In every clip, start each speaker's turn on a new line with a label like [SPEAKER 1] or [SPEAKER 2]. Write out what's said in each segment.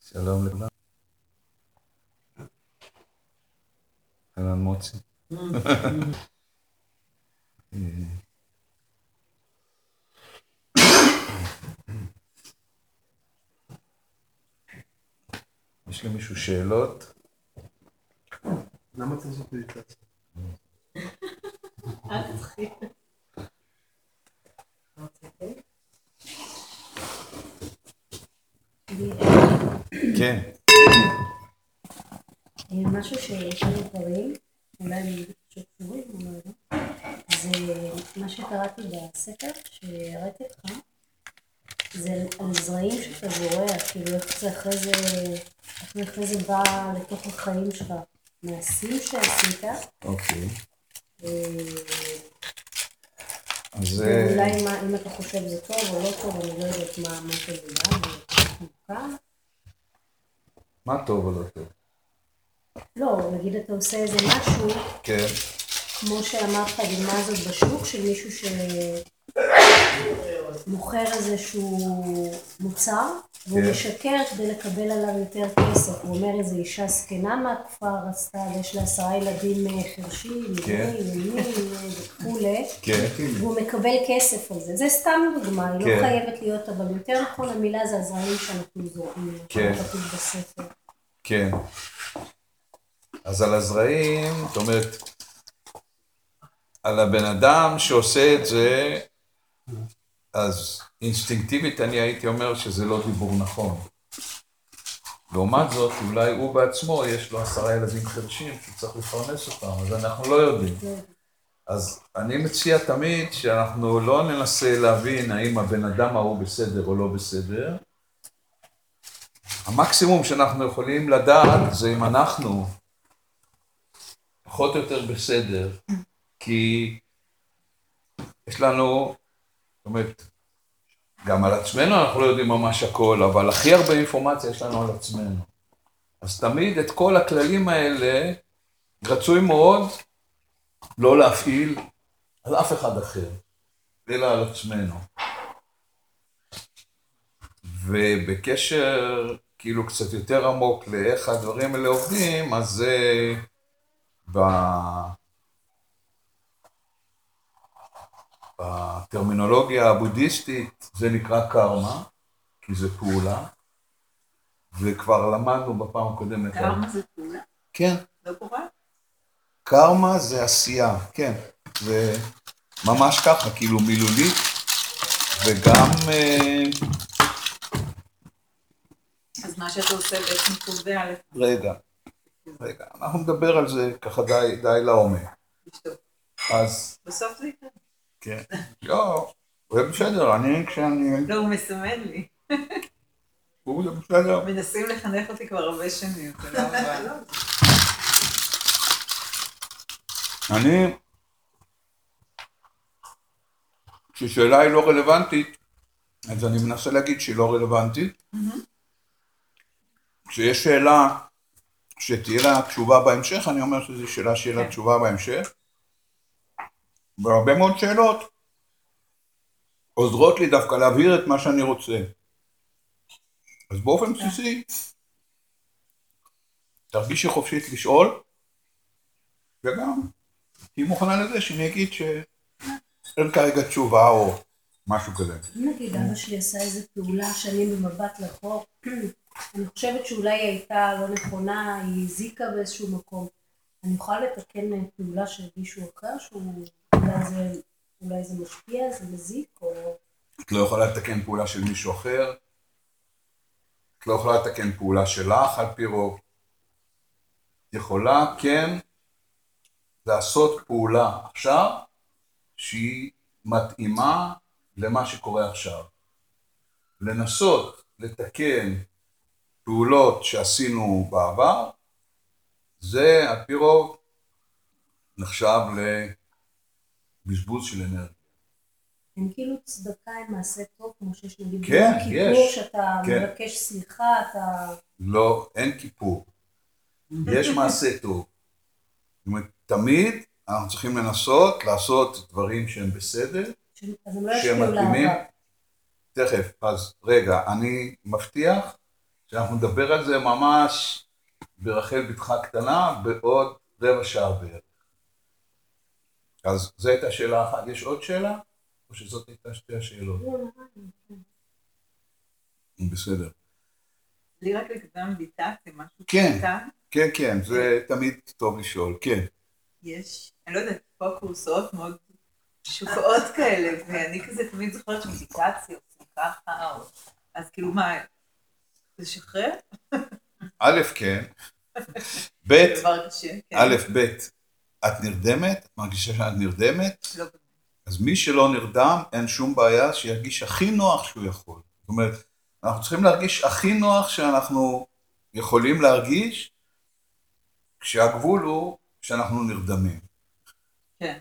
[SPEAKER 1] שלום לכולם. אהלן מוצי. יש למישהו שאלות?
[SPEAKER 2] למה אתה לעשות מדיטציה?
[SPEAKER 3] אל תתחיל.
[SPEAKER 1] כן.
[SPEAKER 3] משהו שיש לי דברים, אולי אני פשוט קשורים, אולי לא, זה מה שקראתי בספר שהראיתי לך, זה על זרעים שאתה זורע, כאילו איך זה אחרי זה, איך זה אחרי זה בא לתוך החיים שלך, מעשים שעשית,
[SPEAKER 1] אוקיי.
[SPEAKER 3] אה,
[SPEAKER 1] אז אה,
[SPEAKER 3] מה- אם אתה חושב זה טוב או לא טוב, אני לא יודעת מה מה אתה יודע.
[SPEAKER 1] מה טוב או לא טוב?
[SPEAKER 3] לא, נגיד אתה עושה איזה משהו,
[SPEAKER 1] כן.
[SPEAKER 3] כמו שאמרת, הדוגמה הזאת בשוק של מישהו שמוכר איזשהו מוצר, והוא
[SPEAKER 1] כן.
[SPEAKER 3] משקר כדי לקבל עליו יותר כסף. הוא אומר איזו אישה זקנה מהכפר עשתה, ויש לה עשרה ילדים אה, חרשים,
[SPEAKER 1] כן.
[SPEAKER 3] ימין וכולי,
[SPEAKER 1] כן.
[SPEAKER 3] והוא מקבל כסף על זה. זה סתם דוגמה, היא
[SPEAKER 1] כן.
[SPEAKER 3] לא חייבת להיות, אבל יותר נכון המילה זה הזרעים שאנחנו זורעים,
[SPEAKER 1] כן.
[SPEAKER 3] כתוב בספר.
[SPEAKER 1] כן. אז על הזרעים, זאת אומרת, על הבן אדם שעושה את זה, אז אינסטינקטיבית אני הייתי אומר שזה לא דיבור נכון. לעומת זאת, אולי הוא בעצמו, יש לו עשרה ילדים חרשים צריך לפרנס אותם, אז אנחנו לא יודעים. אז אני מציע תמיד שאנחנו לא ננסה להבין האם הבן אדם ההוא בסדר או לא בסדר. המקסימום שאנחנו יכולים לדעת זה אם אנחנו פחות או יותר בסדר, כי יש לנו, אומרת, גם על עצמנו אנחנו לא יודעים ממש הכל, אבל הכי הרבה אינפורמציה יש לנו על עצמנו. אז תמיד את כל הכללים האלה רצוי מאוד לא להפעיל על אף אחד אחר, אלא על עצמנו. ובקשר כאילו קצת יותר עמוק לאיך הדברים האלה עובדים, אז זה ב... בטרמינולוגיה הבודהיסטית זה נקרא קרמה, כי זה פעולה, וכבר למדנו בפעם הקודמת.
[SPEAKER 4] קרמה זה פעולה?
[SPEAKER 1] כן.
[SPEAKER 4] לא קורה?
[SPEAKER 1] קרמה זה עשייה, כן, זה ממש ככה, כאילו מילולית, וגם, אה,
[SPEAKER 4] אז מה שאתה עושה בעצם קובע
[SPEAKER 1] רגע, רגע, אנחנו נדבר על זה ככה די, די לעומק. אז,
[SPEAKER 4] בסוף זה יקרה.
[SPEAKER 1] כן, לא, זה בסדר, אני כשאני,
[SPEAKER 4] לא, הוא מסמן לי.
[SPEAKER 1] הוא זה בסדר.
[SPEAKER 4] מנסים לחנך אותי כבר הרבה שנים. רבה.
[SPEAKER 1] אני, כששאלה היא לא רלוונטית, אז אני מנסה להגיד שהיא לא רלוונטית. כשיש שאלה שתהיה לה תשובה בהמשך, אני אומר שזו שאלה שיהיה לה
[SPEAKER 4] כן.
[SPEAKER 1] תשובה בהמשך. והרבה מאוד שאלות עוזרות לי דווקא להבהיר את מה שאני רוצה. אז באופן בסיסי, תרגישי חופשית לשאול, וגם תהיי מוכנה לזה שאני אגיד שאין כרגע תשובה או משהו כזה.
[SPEAKER 3] נגיד אבא שלי עשה איזו פעולה שאני במבט לאחור, אני חושבת שאולי היא הייתה לא נכונה, היא הזיקה באיזשהו מקום. אני יכולה לתקן פעולה של מישהו אחר, שהוא אולי זה, אולי זה משפיע, זה מזיק, או...
[SPEAKER 1] את לא יכולה לתקן פעולה של מישהו אחר, את לא יכולה לתקן פעולה שלך על פי רוב. יכולה, כן, לעשות פעולה עכשיו שהיא מתאימה למה שקורה עכשיו. לנסות לתקן פעולות שעשינו בעבר, זה על פי רוב נחשב לבזבוז של אנרגיה.
[SPEAKER 3] הם כאילו צדקה עם מעשה טוב, כמו שיש נגיד
[SPEAKER 1] כן,
[SPEAKER 3] כיפור. שאתה
[SPEAKER 1] כן.
[SPEAKER 3] מבקש סליחה, אתה...
[SPEAKER 1] לא, אין כיפור. יש מעשה טוב. זאת אומרת, תמיד אנחנו צריכים לנסות לעשות דברים שהם בסדר,
[SPEAKER 3] ש- לא
[SPEAKER 1] שהם
[SPEAKER 3] ישפיעו
[SPEAKER 1] מתאימים. תכף, אז רגע, אני מבטיח שאנחנו נדבר על זה ממש ברחל בתך הקטנה בעוד רבע שעה בערך. אז זו הייתה שאלה אחת. יש עוד שאלה? או שזאת הייתה שתי השאלות?
[SPEAKER 3] לא, לי, כן.
[SPEAKER 1] בסדר.
[SPEAKER 4] לי רק לגבי המדיטציה, משהו
[SPEAKER 1] כן. כן, כן, זה תמיד טוב לשאול, כן.
[SPEAKER 4] יש, אני לא יודעת, פה קורסאות מאוד שוקעות כאלה, ואני כזה תמיד זוכרת שמדיטציה עושים ככה, או... אז כאילו מה, לשחרר?
[SPEAKER 1] א', כן. ב',
[SPEAKER 4] כן.
[SPEAKER 1] א', ב', את נרדמת? את מרגישה שאת נרדמת?
[SPEAKER 4] לא.
[SPEAKER 1] אז מי שלא נרדם, אין שום בעיה שירגיש הכי נוח שהוא יכול. זאת אומרת, אנחנו צריכים להרגיש הכי נוח שאנחנו יכולים להרגיש, כשהגבול הוא שאנחנו נרדמים.
[SPEAKER 4] כן.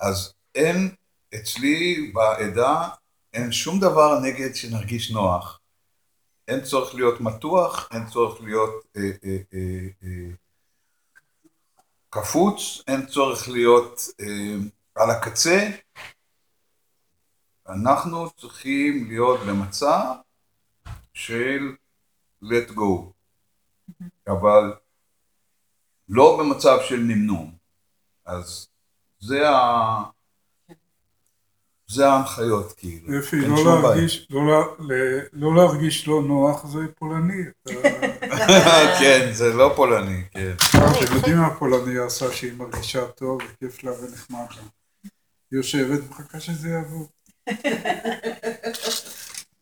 [SPEAKER 1] אז אין, אצלי בעדה, אין שום דבר נגד שנרגיש נוח. אין צורך להיות מתוח, אין צורך להיות אה, אה, אה, אה, קפוץ, אין צורך להיות אה, על הקצה. אנחנו צריכים להיות במצב של let go, אבל לא במצב של נמנום. אז זה ה... זה ההנחיות כאילו.
[SPEAKER 2] אפי,
[SPEAKER 1] אין
[SPEAKER 2] לא. להרגיש, לא לא להרגיש לא נוח זה פולני.
[SPEAKER 1] כן, זה לא פולני, כן.
[SPEAKER 2] אתם יודעים מה פולניה עושה שהיא מרגישה טוב וכיף לה ונחמד לה. היא יושבת ומחכה שזה יעבור.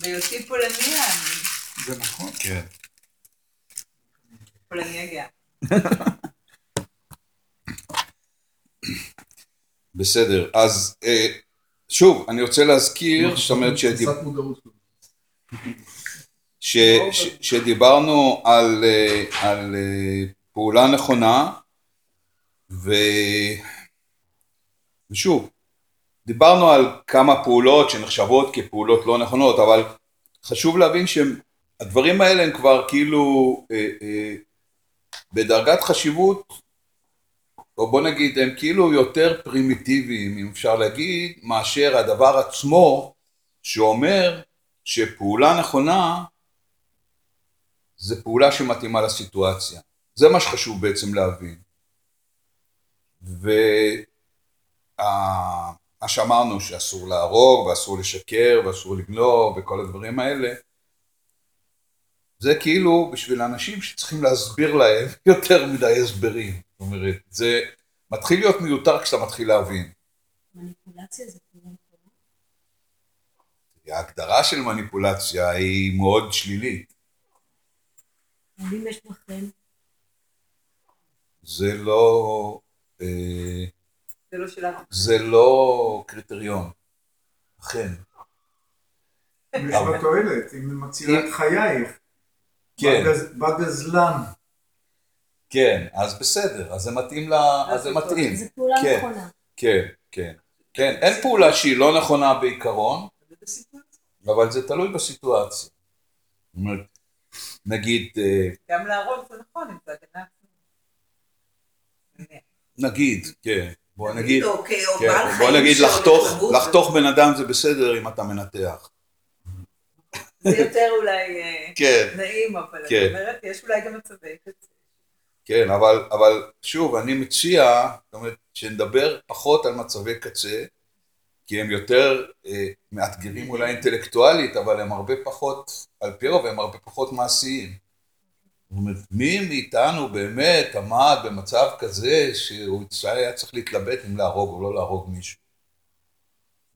[SPEAKER 4] בהיותי פולניה, אני
[SPEAKER 2] זה נכון.
[SPEAKER 1] כן.
[SPEAKER 4] פולניה גאה.
[SPEAKER 1] בסדר, אז אה, שוב, אני רוצה להזכיר, זאת אומרת שדיב-
[SPEAKER 2] תפיסת מודעות.
[SPEAKER 1] ש, ש, שדיברנו על, אה, על אה, פעולה נכונה, ו, ושוב, דיברנו על כמה פעולות שנחשבות כפעולות לא נכונות, אבל חשוב להבין שהדברים האלה הם כבר כאילו אה, אה, בדרגת חשיבות, או בוא נגיד, הם כאילו יותר פרימיטיביים, אם אפשר להגיד, מאשר הדבר עצמו שאומר שפעולה נכונה זה פעולה שמתאימה לסיטואציה. זה מה שחשוב בעצם להבין. ומה שאמרנו שאסור להרוג ואסור לשקר ואסור לגנוב וכל הדברים האלה, זה כאילו בשביל אנשים שצריכים להסביר להם יותר מדי הסברים. זאת אומרת, זה מתחיל להיות מיותר כשאתה מתחיל להבין.
[SPEAKER 3] מניפולציה זה נכונה.
[SPEAKER 1] ההגדרה של מניפולציה היא מאוד שלילית.
[SPEAKER 3] אם יש
[SPEAKER 1] זה לא... אה,
[SPEAKER 4] זה לא שלנו.
[SPEAKER 1] זה לא קריטריון. אכן.
[SPEAKER 2] יש בה תועלת, היא מצילה את חייך.
[SPEAKER 1] כן,
[SPEAKER 2] בגז- בגזלן.
[SPEAKER 1] כן, אז בסדר, אז זה מתאים ל... אז זה מתאים.
[SPEAKER 3] זה פעולה
[SPEAKER 1] כן.
[SPEAKER 3] נכונה.
[SPEAKER 1] כן, כן. כן, אין פעולה שהיא לא נכונה בעיקרון, אבל זה תלוי בסיטואציה. נגיד, אה,
[SPEAKER 4] גם להרוג זה נכון, אם זה הגנה עצמית.
[SPEAKER 1] נגיד, כן, בוא נגיד,
[SPEAKER 5] או כ- או
[SPEAKER 1] כן, בוא נגיד לחתוך, בן אדם זה בסדר אם אתה מנתח.
[SPEAKER 4] זה יותר אולי אה,
[SPEAKER 1] כן.
[SPEAKER 4] נעים, אבל. אני אומרת, יש אולי גם מצבי קצה.
[SPEAKER 1] כן, אבל, אבל שוב, אני מציע, זאת אומרת, שנדבר פחות על מצבי קצה, כי הם יותר אה, מאתגרים אולי אינטלקטואלית, אבל הם הרבה פחות, על פי רוב, הם הרבה פחות מעשיים. זאת אומרת, מי מאיתנו באמת עמד במצב כזה שהוא היה צריך להתלבט אם להרוג או לא להרוג מישהו?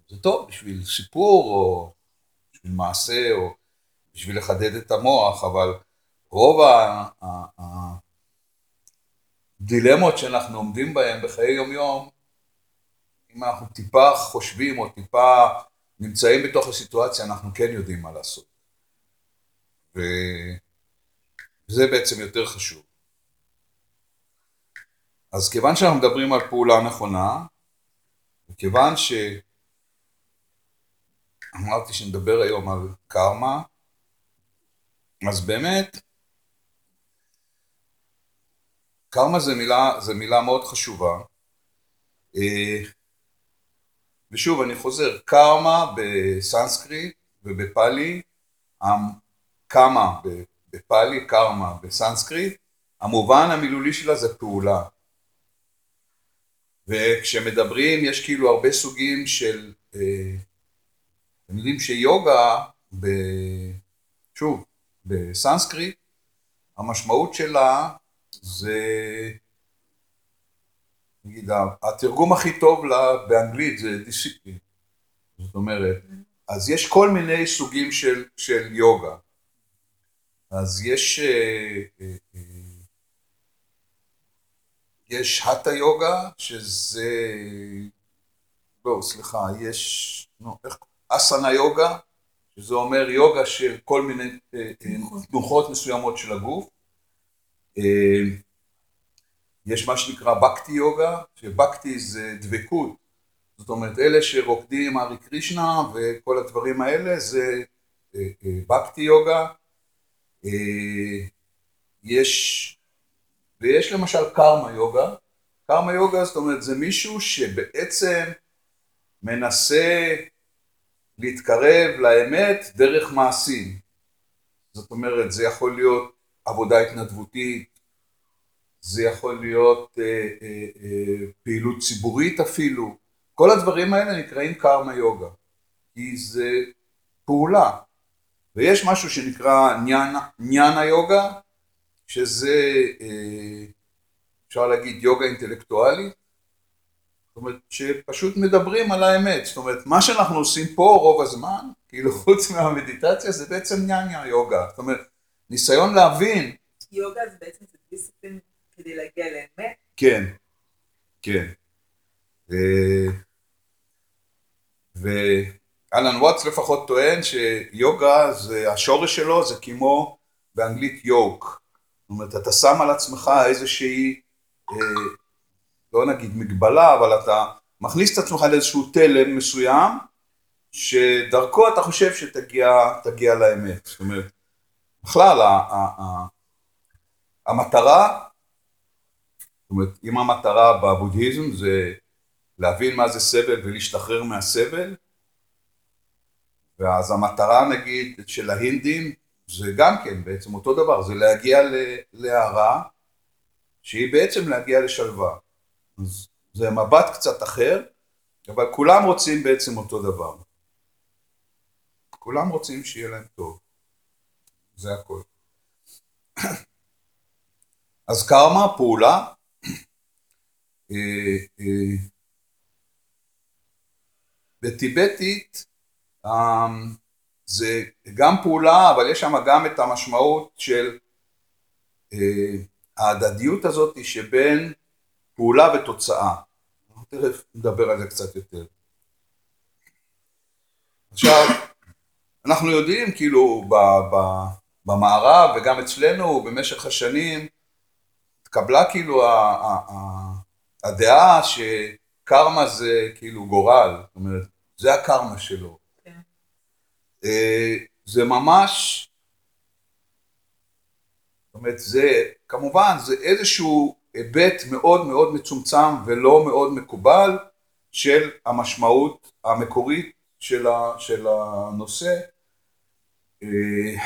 [SPEAKER 1] זה טוב בשביל סיפור, או בשביל מעשה, או בשביל לחדד את המוח, אבל רוב ה... ה- ה- דילמות שאנחנו עומדים בהן בחיי יום-יום, אם אנחנו טיפה חושבים או טיפה נמצאים בתוך הסיטואציה, אנחנו כן יודעים מה לעשות. וזה בעצם יותר חשוב. אז כיוון שאנחנו מדברים על פעולה נכונה, וכיוון ש... אמרתי שנדבר היום על קרמה, אז באמת, קרמה זה מילה, זה מילה מאוד חשובה. אה, ושוב, אני חוזר, קרמה בסנסקריט ובפאלי, קמה בפאלי, קרמה בסנסקריט, המובן המילולי שלה זה פעולה. וכשמדברים יש כאילו הרבה סוגים של, אה, אתם יודעים שיוגה, ב, שוב, בסנסקריט, המשמעות שלה זה, נגיד, התרגום הכי טוב לה באנגלית זה דיסציפלין. זאת אומרת, אז יש כל מיני סוגים של, של יוגה. אז יש, אה, אה, אה, יש הטה יוגה, שזה, לא, סליחה, יש, לא, איך, אסנה יוגה, שזה אומר יוגה של כל מיני תנוחות מסוימות של הגוף. יש מה שנקרא בקטי יוגה, שבקטי זה דבקות, זאת אומרת אלה שרוקדים ארי קרישנה וכל הדברים האלה זה בקטי יוגה. יש, ויש למשל קרמה יוגה, קרמה יוגה זאת אומרת זה מישהו שבעצם מנסה להתקרב לאמת דרך מעשים. זאת אומרת זה יכול להיות עבודה התנדבותית, זה יכול להיות אה, אה, אה, פעילות ציבורית אפילו, כל הדברים האלה נקראים קרמה יוגה, כי זה פעולה. ויש משהו שנקרא ניאנה יוגה, שזה, אפשר להגיד, יוגה אינטלקטואלית, זאת אומרת, שפשוט מדברים על האמת, זאת אומרת, מה שאנחנו עושים פה רוב הזמן, כאילו חוץ מהמדיטציה, זה בעצם ניאנה יוגה, זאת אומרת, ניסיון להבין.
[SPEAKER 4] יוגה זה בעצם דיסציפלין כדי להגיע לאמת?
[SPEAKER 1] כן, כן. אה, ואלן וואטס לפחות טוען שיוגה זה, השורש שלו זה כמו באנגלית יוק. זאת אומרת, אתה שם על עצמך איזושהי, אה, לא נגיד מגבלה, אבל אתה מכניס את עצמך לאיזשהו תלם מסוים, שדרכו אתה חושב שתגיע לאמת. זאת אומרת, בכלל, המטרה, זאת אומרת, אם המטרה בבודהיזם זה להבין מה זה סבל ולהשתחרר מהסבל. ואז המטרה נגיד של ההינדים זה גם כן בעצם אותו דבר, זה להגיע להערה שהיא בעצם להגיע לשלווה. אז זה מבט קצת אחר, אבל כולם רוצים בעצם אותו דבר. כולם רוצים שיהיה להם טוב. זה הכל. אז קרמה, פעולה, אה, אה, בטיבטית אמ, זה גם פעולה, אבל יש שם גם את המשמעות של אה, ההדדיות הזאת שבין פעולה ותוצאה. תכף נדבר על זה קצת יותר. עכשיו, אנחנו יודעים כאילו במערב וגם אצלנו במשך השנים התקבלה כאילו הדעה ש... קרמה זה כאילו גורל, זאת אומרת, זה הקרמה שלו. כן. אה, זה ממש, זאת אומרת, זה, כמובן, זה איזשהו היבט מאוד מאוד מצומצם ולא מאוד מקובל של המשמעות המקורית של, ה, של הנושא. אה,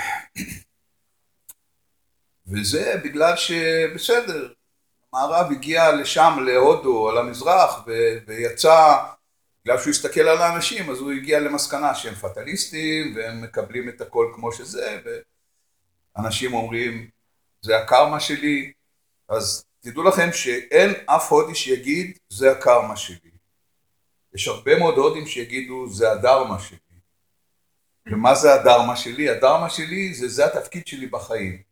[SPEAKER 1] וזה בגלל שבסדר, המערב הגיע לשם, להודו, על המזרח, ויצא, בגלל שהוא הסתכל על האנשים, אז הוא הגיע למסקנה שהם פטליסטים, והם מקבלים את הכל כמו שזה, ואנשים אומרים, זה הקרמה שלי, אז תדעו לכם שאין אף הודי שיגיד, זה הקרמה שלי. יש הרבה מאוד הודים שיגידו, זה הדרמה שלי. ומה זה הדרמה שלי? הדרמה שלי זה, זה התפקיד שלי בחיים.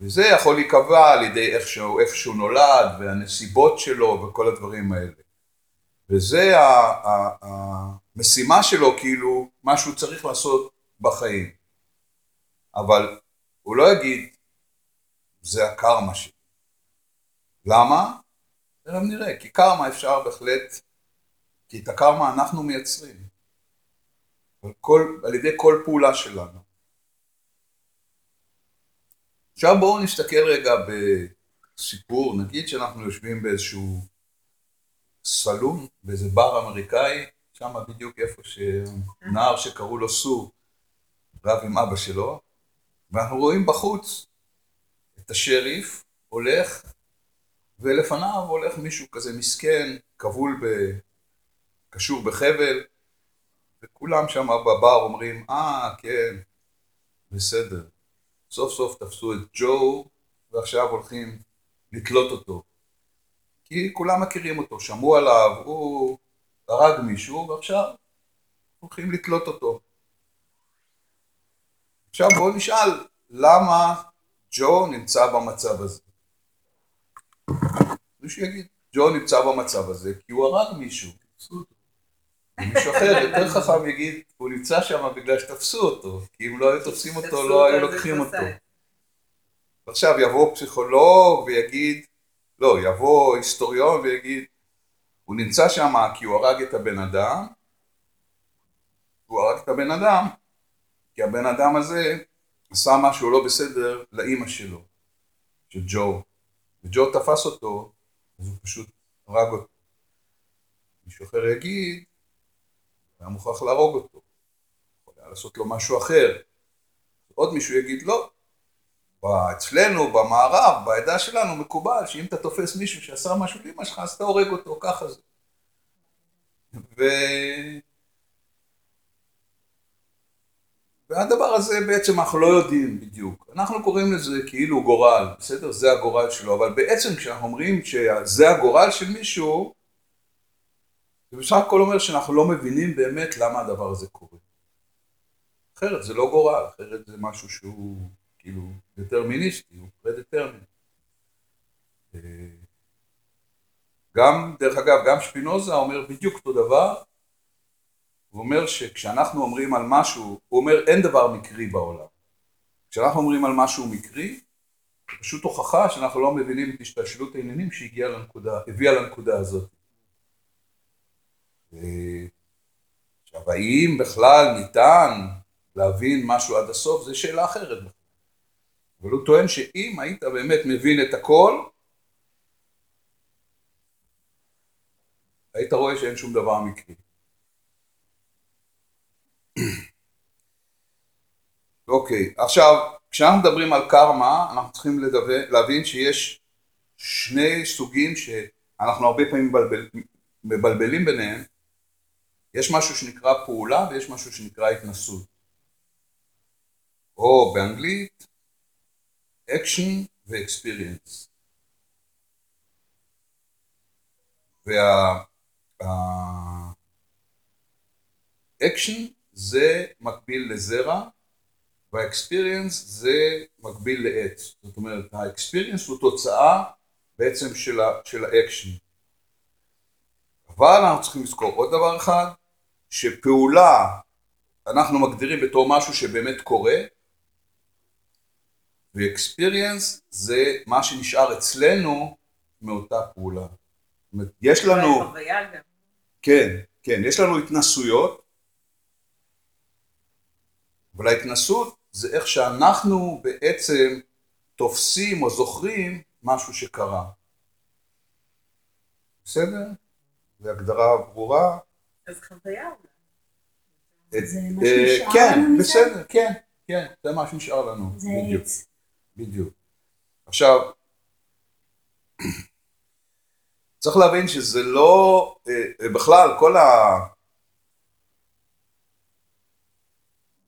[SPEAKER 1] וזה יכול להיקבע על ידי איך שהוא, איפה שהוא נולד והנסיבות שלו וכל הדברים האלה. וזה המשימה שלו, כאילו, מה שהוא צריך לעשות בחיים. אבל הוא לא יגיד, זה הקרמה שלי. למה? תכף נראה, כי קרמה אפשר בהחלט, כי את הקרמה אנחנו מייצרים. על, ידי כל פעולה שלנו. עכשיו בואו נסתכל רגע בסיפור, נגיד שאנחנו יושבים באיזשהו סלון, באיזה בר אמריקאי, שם בדיוק איפה שנער שקראו לו סו, רב עם אבא שלו, ואנחנו רואים בחוץ את השריף הולך, ולפניו הולך מישהו כזה מסכן, כבול, ב... קשור בחבל, וכולם שם בבר אומרים, אה, ah, כן, בסדר. סוף סוף תפסו את ג'ו, ועכשיו הולכים לתלות אותו. כי כולם מכירים אותו, שמעו עליו, הוא הרג מישהו, ועכשיו הולכים לתלות אותו. עכשיו בואו נשאל, למה ג'ו נמצא במצב הזה? מישהו יגיד, ג'ו נמצא במצב הזה כי הוא הרג מישהו. מישהו אחר יותר חכם יגיד, הוא נמצא שם בגלל שתפסו אותו, כי אם לא היו תופסים אותו, לא היו לוקחים אותו. ועכשיו יבוא פסיכולוג ויגיד, לא, יבוא היסטוריון ויגיד, הוא נמצא שם כי הוא הרג את הבן אדם, הוא הרג את הבן אדם, כי הבן אדם הזה עשה משהו לא בסדר לאימא שלו, של ג'ו, וג'ו תפס אותו, אז הוא פשוט הרג אותו. מישהו אחר יגיד, היה מוכרח להרוג אותו, יכול היה לעשות לו משהו אחר. עוד מישהו יגיד לא, אצלנו, במערב, בעדה שלנו, מקובל שאם אתה תופס מישהו שעשה משהו לאמא שלך, אז אתה הורג אותו, ככה זה. ו... והדבר הזה בעצם אנחנו לא יודעים בדיוק. אנחנו קוראים לזה כאילו גורל, בסדר? זה הגורל שלו, אבל בעצם כשאנחנו אומרים שזה הגורל של מישהו, זה בסך הכל אומר שאנחנו לא מבינים באמת למה הדבר הזה קורה. אחרת זה לא גורל, אחרת זה משהו שהוא כאילו דטרמיניסטי, הוא פרדטרמין. אה, גם, דרך אגב, גם שפינוזה אומר בדיוק אותו דבר, הוא אומר שכשאנחנו אומרים על משהו, הוא אומר אין דבר מקרי בעולם. כשאנחנו אומרים על משהו מקרי, זה פשוט הוכחה שאנחנו לא מבינים את השתלשלות העניינים שהגיעה לנקודה, הביאה לנקודה הזאת. עכשיו, האם בכלל ניתן להבין משהו עד הסוף, זו שאלה אחרת. אבל הוא טוען שאם היית באמת מבין את הכל, היית רואה שאין שום דבר מקרי. אוקיי, עכשיו, כשאנחנו מדברים על קרמה, אנחנו צריכים לדבר, להבין שיש שני סוגים שאנחנו הרבה פעמים מבלבל, מבלבלים ביניהם. יש משהו שנקרא פעולה ויש משהו שנקרא התנסות. או באנגלית, action ו-experience. וה-action זה מקביל לזרע, וה-experience זה מקביל לעץ. זאת אומרת, ה-experience הוא תוצאה בעצם של ה-action. אבל אנחנו צריכים לזכור עוד דבר אחד, שפעולה אנחנו מגדירים בתור משהו שבאמת קורה, ו-experience זה מה שנשאר אצלנו מאותה פעולה. יש לנו... כן, כן, יש לנו התנסויות, אבל ההתנסות זה איך שאנחנו בעצם תופסים או זוכרים משהו שקרה. בסדר? זו הגדרה ברורה.
[SPEAKER 4] אז חוויה
[SPEAKER 3] זה מה שנשאר
[SPEAKER 1] כן,
[SPEAKER 3] לנו מזה?
[SPEAKER 1] בסדר, כן, כן, זה מה שנשאר לנו. בדיוק. בדיוק. עכשיו, צריך להבין שזה לא, אה, בכלל, כל ה...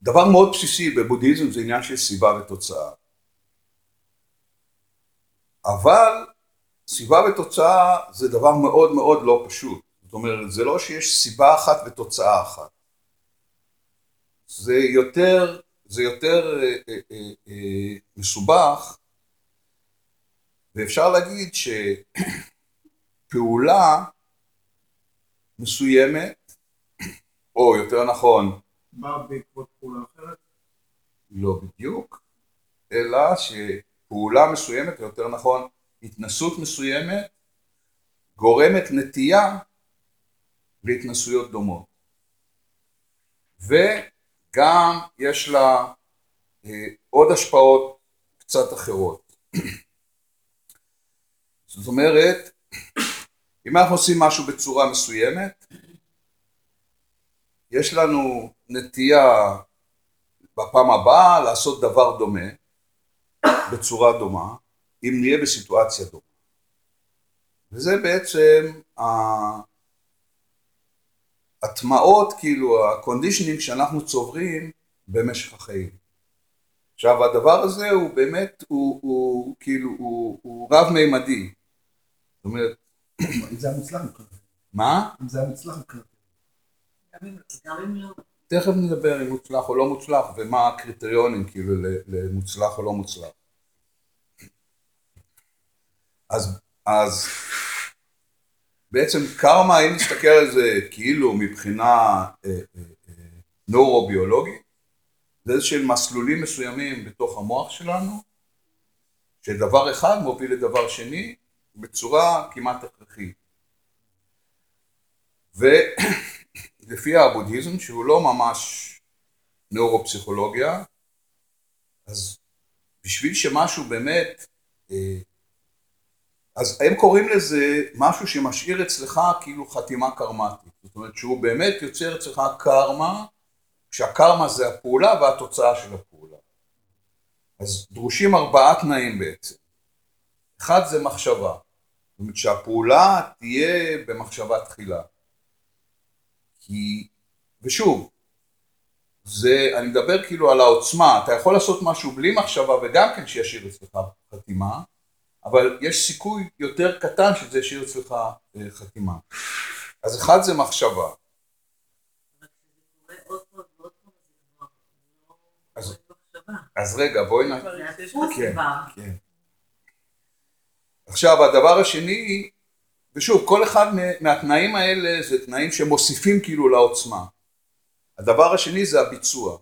[SPEAKER 1] דבר מאוד בסיסי בבודהיזם זה עניין של סיבה ותוצאה. אבל סיבה ותוצאה זה דבר מאוד מאוד לא פשוט. זאת אומרת, זה לא שיש סיבה אחת ותוצאה אחת. זה יותר, זה יותר אה, אה, אה, אה, מסובך, ואפשר להגיד שפעולה מסוימת, או יותר נכון,
[SPEAKER 2] בא בעקבות פעולה אחרת?
[SPEAKER 1] לא בדיוק, אלא שפעולה מסוימת, או יותר נכון, התנסות מסוימת, גורמת נטייה להתנסויות דומות. וגם יש לה אה, עוד השפעות קצת אחרות. זאת אומרת, אם אנחנו עושים משהו בצורה מסוימת, יש לנו נטייה בפעם הבאה לעשות דבר דומה, בצורה דומה, אם נהיה בסיטואציה דומה. וזה בעצם ההטמעות, כאילו, ה conditioning שאנחנו צוברים במשך החיים. עכשיו, הדבר הזה הוא באמת, הוא, הוא כאילו, הוא, הוא רב-מימדי. זאת אומרת,
[SPEAKER 5] אם זה היה מוצלח מבחינתי.
[SPEAKER 1] מה?
[SPEAKER 5] אם זה היה מוצלח מבחינתי.
[SPEAKER 1] תכף נדבר אם מוצלח או לא מוצלח, ומה הקריטריונים כאילו למוצלח או לא מוצלח. אז, אז בעצם קרמה, אם נסתכל על זה כאילו מבחינה אה, אה, נוירוביולוגית, זה איזה שהם מסלולים מסוימים בתוך המוח שלנו, שדבר אחד מוביל לדבר שני בצורה כמעט הכרחית. ולפי הבודהיזם, שהוא לא ממש נוירופסיכולוגיה, אז בשביל שמשהו באמת, אה, אז הם קוראים לזה משהו שמשאיר אצלך כאילו חתימה קרמטית. זאת אומרת שהוא באמת יוצר אצלך קרמה, כשהקרמה זה הפעולה והתוצאה של הפעולה. אז דרושים ארבעה תנאים בעצם. אחד זה מחשבה. זאת אומרת שהפעולה תהיה במחשבה תחילה. כי, ושוב, זה, אני מדבר כאילו על העוצמה, אתה יכול לעשות משהו בלי מחשבה וגם כן שישאיר אצלך חתימה, אבל יש סיכוי יותר קטן שזה ישאיר אצלך אה, חתימה. אז אחד זה מחשבה. אז- רגע, בואי נ...
[SPEAKER 4] כבר.
[SPEAKER 1] כן. עכשיו, הדבר השני, ושוב, כל אחד מה- מהתנאים האלה זה תנאים שמוסיפים כאילו לעוצמה. הדבר השני זה הביצוע.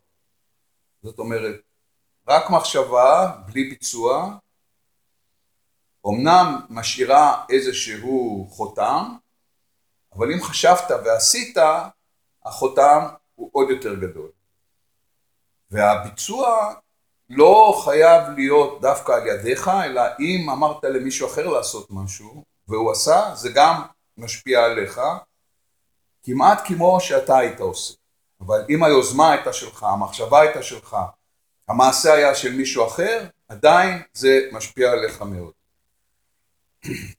[SPEAKER 1] זאת אומרת, רק מחשבה בלי ביצוע, אמנם משאירה איזשהו חותם, אבל אם חשבת ועשית, החותם הוא עוד יותר גדול. והביצוע לא חייב להיות דווקא על ידיך, אלא אם אמרת למישהו אחר לעשות משהו, והוא עשה, זה גם משפיע עליך, כמעט כמו שאתה היית עושה. אבל אם היוזמה הייתה שלך, המחשבה הייתה שלך, המעשה היה של מישהו אחר, עדיין זה משפיע עליך מאוד.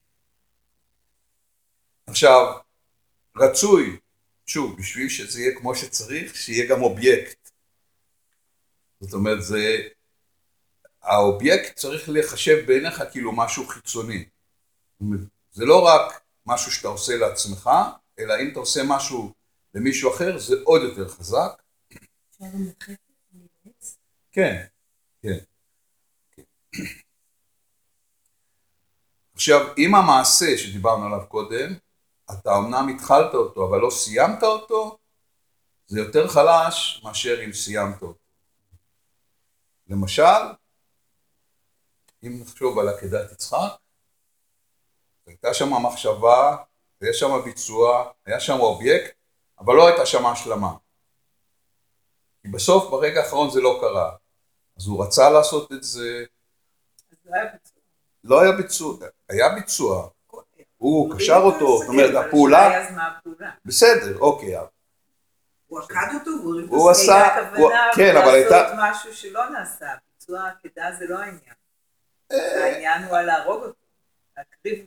[SPEAKER 1] עכשיו, רצוי, שוב, בשביל שזה יהיה כמו שצריך, שיהיה גם אובייקט. זאת אומרת, זה... האובייקט צריך להיחשב בעיניך כאילו משהו חיצוני. זה לא רק משהו שאתה עושה לעצמך, אלא אם אתה עושה משהו למישהו אחר, זה עוד יותר חזק. כן, כן. עכשיו, אם המעשה שדיברנו עליו קודם, אתה אמנם התחלת אותו, אבל לא סיימת אותו, זה יותר חלש מאשר אם סיימת אותו. למשל, אם נחשוב על עקדת יצחק, הייתה שם מחשבה, ויש שם ביצוע, היה שם אובייקט, אבל לא הייתה שם השלמה. כי בסוף, ברגע האחרון זה לא קרה. אז הוא רצה לעשות את זה,
[SPEAKER 4] אז לא היה ביצוע.
[SPEAKER 1] לא היה ביצוע, היה ביצוע, הוא קשר אותו, זאת אומרת, הפעולה? בסדר, אוקיי,
[SPEAKER 6] הוא עקד אותו והוא
[SPEAKER 1] הוא. עשה- כן, אבל הייתה-
[SPEAKER 4] לעשות משהו שלא נעשה. ביצוע העקדה זה לא העניין.
[SPEAKER 1] אה.
[SPEAKER 4] העניין הוא על להרוג אותו. להקריב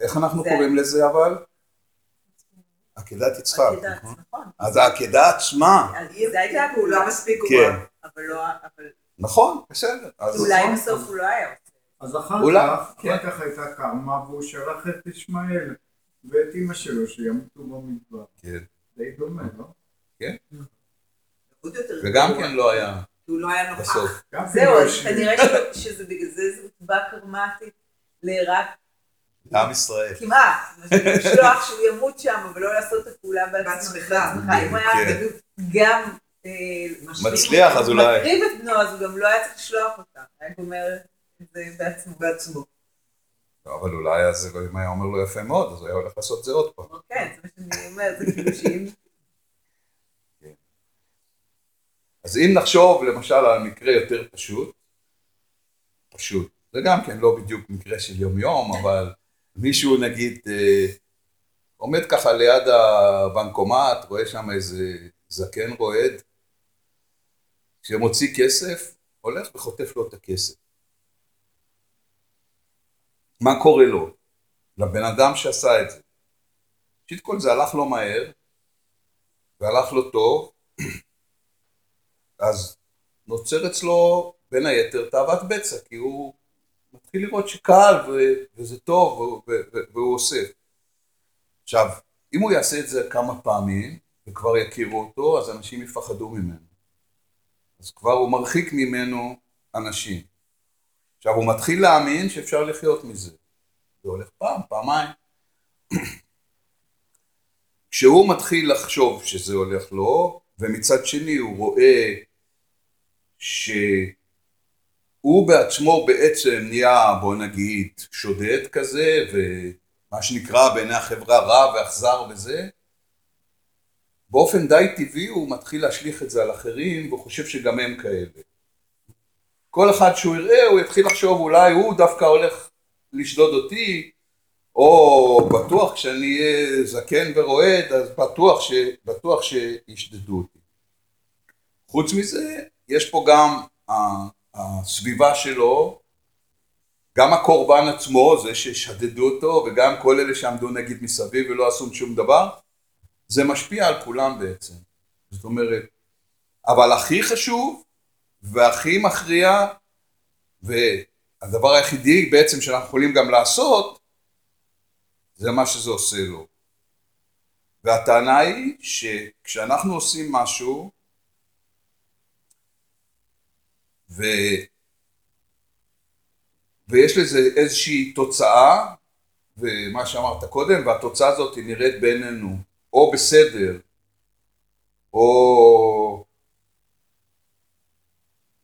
[SPEAKER 1] איך אנחנו קוראים לזה אבל? עקדת יצחק,
[SPEAKER 4] עקדה,
[SPEAKER 1] נכון?
[SPEAKER 4] נכון.
[SPEAKER 1] אז העקדה עצמה,
[SPEAKER 4] זה הייתה הפעולה,
[SPEAKER 6] לא מספיק
[SPEAKER 1] כן.
[SPEAKER 6] גרוע.
[SPEAKER 4] אבל לא,
[SPEAKER 1] נכון, בסדר.
[SPEAKER 4] אולי בסוף הוא לא היה עושה.
[SPEAKER 5] אז אחר
[SPEAKER 1] אולי,
[SPEAKER 5] כך,
[SPEAKER 1] כן.
[SPEAKER 5] אחר כך הייתה קרמה והוא שלח את ישמעאל ואת אמא שלו שימותו במדבר.
[SPEAKER 1] כן.
[SPEAKER 5] די דומה, לא?
[SPEAKER 6] עוד יותר
[SPEAKER 1] וגם. כן לא היה
[SPEAKER 6] הוא לא היה נוכח.
[SPEAKER 4] זהו, אז כנראה שזה בגלל זה זה הוטבע קרמטית לרק
[SPEAKER 1] עם ישראל.
[SPEAKER 4] כמעט, לשלוח שהוא ימות שם, אבל לא לעשות את הפעולה בעצמך. אם הוא היה
[SPEAKER 1] כן.
[SPEAKER 4] גם אה,
[SPEAKER 1] מצליח, אז אולי.
[SPEAKER 4] מקריב את בנו, אז הוא גם לא היה צריך לשלוח אותה. היה גומר את זה בעצמו.
[SPEAKER 6] בעצמו.
[SPEAKER 1] לא, אבל אולי אז אלוהים היה אומר לו יפה מאוד, אז הוא היה הולך לעשות את זה עוד פעם.
[SPEAKER 4] כן, זה מה שאני אומרת, זה כאילו שאם...
[SPEAKER 1] אז אם נחשוב למשל על מקרה יותר פשוט, פשוט, זה גם כן לא בדיוק מקרה של יום יום, אבל מישהו נגיד אה, עומד ככה ליד הבנקומט, רואה שם איזה זקן רועד, שמוציא כסף, הולך וחוטף לו את הכסף. מה קורה לו? לבן אדם שעשה את זה. ראשית כל זה הלך לו מהר, והלך לו טוב, אז נוצר אצלו בין היתר תאוות בצע, כי הוא מתחיל לראות שקל וזה טוב והוא עושה. עכשיו, אם הוא יעשה את זה כמה פעמים וכבר יכירו אותו, אז אנשים יפחדו ממנו. אז כבר הוא מרחיק ממנו אנשים. עכשיו, הוא מתחיל להאמין שאפשר לחיות מזה. זה הולך פעם, פעמיים. כשהוא מתחיל לחשוב שזה הולך לו, ומצד שני הוא רואה שהוא בעצמו בעצם נהיה, בוא נגיד, שודד כזה, ומה שנקרא בעיני החברה רע ואכזר וזה, באופן די טבעי הוא מתחיל להשליך את זה על אחרים, והוא חושב שגם הם כאלה. כל אחד שהוא יראה, הוא יתחיל לחשוב אולי הוא דווקא הולך לשדוד אותי, או בטוח כשאני אהיה זקן ורועד, אז בטוח, ש, בטוח שישדדו אותי. חוץ מזה, יש פה גם הסביבה שלו, גם הקורבן עצמו, זה ששדדו אותו, וגם כל אלה שעמדו נגיד מסביב ולא עשו שום דבר, זה משפיע על כולם בעצם. זאת אומרת, אבל הכי חשוב והכי מכריע, והדבר היחידי בעצם שאנחנו יכולים גם לעשות, זה מה שזה עושה לו. והטענה היא שכשאנחנו עושים משהו, ו... ויש לזה איזושהי תוצאה, ומה שאמרת קודם, והתוצאה הזאת נראית בעינינו או בסדר, או,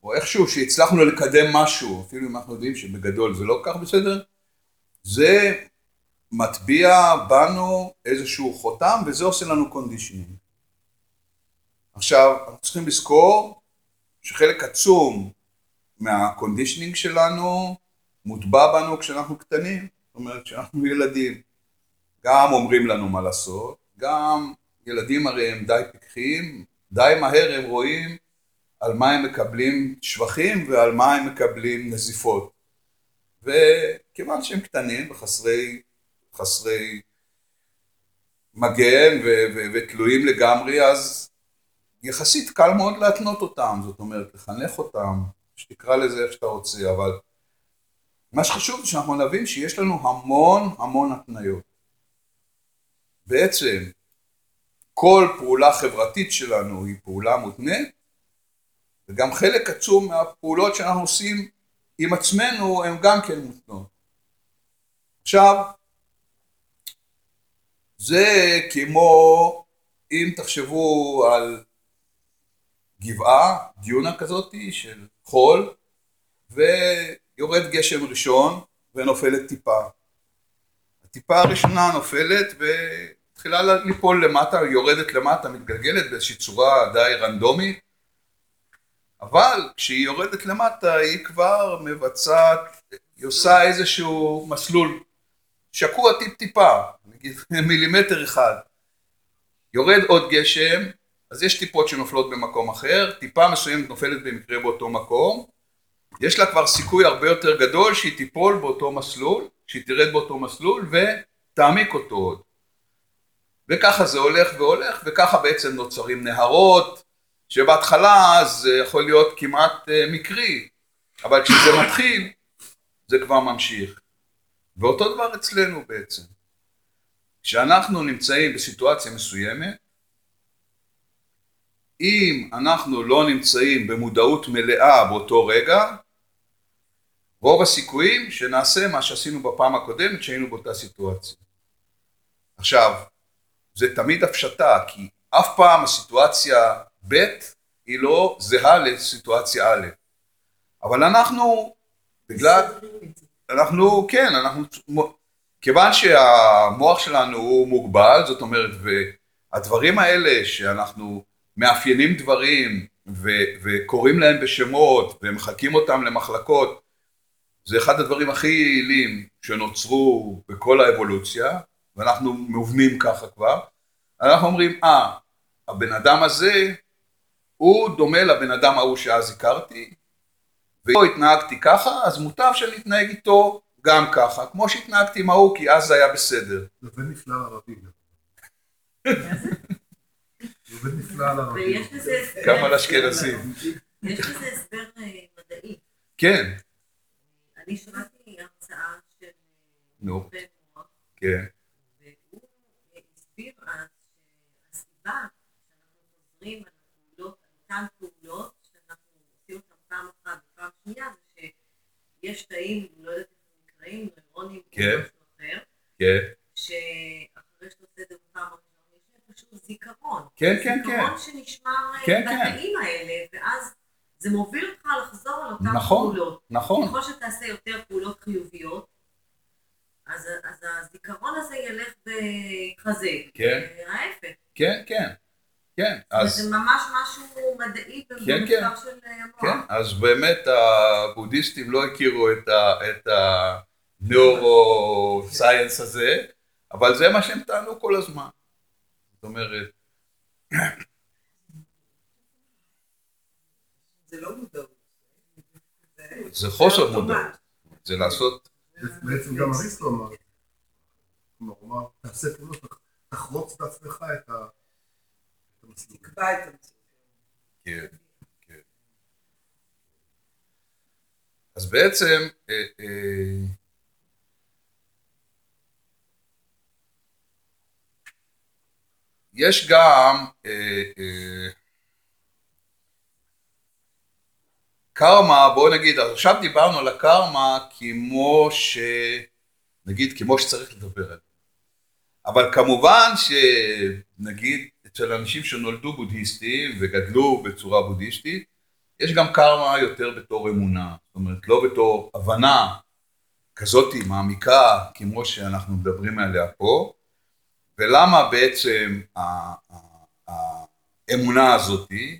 [SPEAKER 1] או איכשהו שהצלחנו לקדם משהו, אפילו אם אנחנו יודעים שבגדול זה לא כך בסדר, זה מטביע בנו איזשהו חותם, וזה עושה לנו conditioning. עכשיו, אנחנו צריכים לזכור שחלק עצום מה conditioning שלנו מוטבע בנו כשאנחנו קטנים, זאת אומרת כשאנחנו ילדים. גם אומרים לנו מה לעשות, גם ילדים הרי הם די פיקחים, די מהר הם רואים על מה הם מקבלים שבחים ועל מה הם מקבלים נזיפות. וכיוון שהם קטנים וחסרי חסרי מגן ו- ו- ותלויים לגמרי, אז יחסית קל מאוד להתנות אותם, זאת אומרת, לחנך אותם, שתקרא לזה איך שאתה רוצה, אבל מה שחשוב זה שאנחנו נבין שיש לנו המון המון התניות. בעצם כל פעולה חברתית שלנו היא פעולה מותנית, וגם חלק עצום מהפעולות שאנחנו עושים עם עצמנו הן גם כן מותנות. עכשיו, זה כמו אם תחשבו על גבעה, דיונה כזאת של חול, ויורד גשם ראשון ונופלת טיפה. הטיפה הראשונה נופלת ומתחילה ליפול למטה, יורדת למטה, מתגלגלת באיזושהי צורה די רנדומית, אבל כשהיא יורדת למטה היא כבר מבצעת, היא עושה איזשהו מסלול שקוע טיפ טיפה, נגיד מילימטר אחד, יורד עוד גשם, אז יש טיפות שנופלות במקום אחר, טיפה מסוימת נופלת במקרה באותו מקום, יש לה כבר סיכוי הרבה יותר גדול שהיא תיפול באותו מסלול, שהיא תרד באותו מסלול ותעמיק אותו עוד. וככה זה הולך והולך, וככה בעצם נוצרים נהרות, שבהתחלה זה יכול להיות כמעט מקרי, אבל כשזה מתחיל, זה כבר ממשיך. ואותו דבר אצלנו בעצם. כשאנחנו נמצאים בסיטואציה מסוימת, אם אנחנו לא נמצאים במודעות מלאה באותו רגע, רוב הסיכויים שנעשה מה שעשינו בפעם הקודמת שהיינו באותה סיטואציה. עכשיו, זה תמיד הפשטה, כי אף פעם הסיטואציה ב' היא לא זהה לסיטואציה א', אבל אנחנו, בגלל, אנחנו, כן, אנחנו, כיוון שהמוח שלנו הוא מוגבל, זאת אומרת, והדברים האלה שאנחנו מאפיינים דברים וקוראים להם בשמות ומחלקים אותם למחלקות, זה אחד הדברים הכי יעילים שנוצרו בכל האבולוציה, ואנחנו מובנים ככה כבר. אנחנו אומרים, אה, הבן אדם הזה, הוא דומה לבן אדם ההוא שאז הכרתי, ואם התנהגתי ככה, אז מוטב שאני אתנהג איתו גם ככה, כמו שהתנהגתי עם ההוא, כי אז זה היה בסדר.
[SPEAKER 7] זה עובד נפלא על. זה עובד נפלא על
[SPEAKER 8] הסבר,
[SPEAKER 1] גם על אשכנזים.
[SPEAKER 8] יש לזה הסבר אה, מדעי.
[SPEAKER 1] כן,
[SPEAKER 8] אני שמעתי הרצאה של
[SPEAKER 1] נו.
[SPEAKER 8] בן מוח,
[SPEAKER 1] כן,
[SPEAKER 8] והוא הסביר אז שהסיבה שאנחנו חוזרים על הפעולות, על אותן פעולות שאנחנו עושים אותן פעם אחת ופעם שנייה, זה שיש תאים, לא יודעת איך הם נקראים, נוירונים, או
[SPEAKER 1] כן.
[SPEAKER 8] משהו אחר,
[SPEAKER 1] כן,
[SPEAKER 8] שאחרי שאתה עושה את זה בפעם הראשונה, יש להם פשוט זיכרון.
[SPEAKER 1] כן, כן, כן.
[SPEAKER 8] זיכרון שנשמר אה,
[SPEAKER 1] כן, כן.
[SPEAKER 8] בתאים האלה, ואז זה מוביל אותך לחזור על אותן
[SPEAKER 1] נכון.
[SPEAKER 8] פעולות.
[SPEAKER 1] נכון,
[SPEAKER 8] ככל שתעשה יותר פעולות חיוביות, אז, אז הזיכרון הזה ילך ויתחזק.
[SPEAKER 1] כן.
[SPEAKER 8] ההפך.
[SPEAKER 1] כן, כן, כן, אז...
[SPEAKER 8] זה ממש משהו מדעי
[SPEAKER 1] כן, כן.
[SPEAKER 8] במחקר של אה, המוח.
[SPEAKER 1] כן, אז באמת הבודהיסטים לא הכירו את ה- את הנאורו-סייאנס הזה, אבל זה מה שהם טענו כל הזמן. זאת אומרת,
[SPEAKER 6] זה לא מודעות. זה-
[SPEAKER 1] זה חוסר. מודעות, זה לעשות,
[SPEAKER 7] בעצם גם אריסטו אמר. כלומר, תעשה פעולות, תחרוץ בעצמך את ה- המסלול.
[SPEAKER 6] תקבע את המציאות.
[SPEAKER 1] כן, כן. אז בעצם, אה, אה, יש גם אה, קרמה, בואו נגיד, עכשיו דיברנו על הקרמה כמו ש... נגיד, כמו שצריך לדבר עליה. אבל כמובן שנגיד אצל אנשים שנולדו בודהיסטים וגדלו בצורה בודהיסטית, יש גם קרמה יותר בתור אמונה, זאת אומרת לא בתור הבנה כזאת מעמיקה כמו שאנחנו מדברים עליה פה, ולמה בעצם האמונה הזאתי?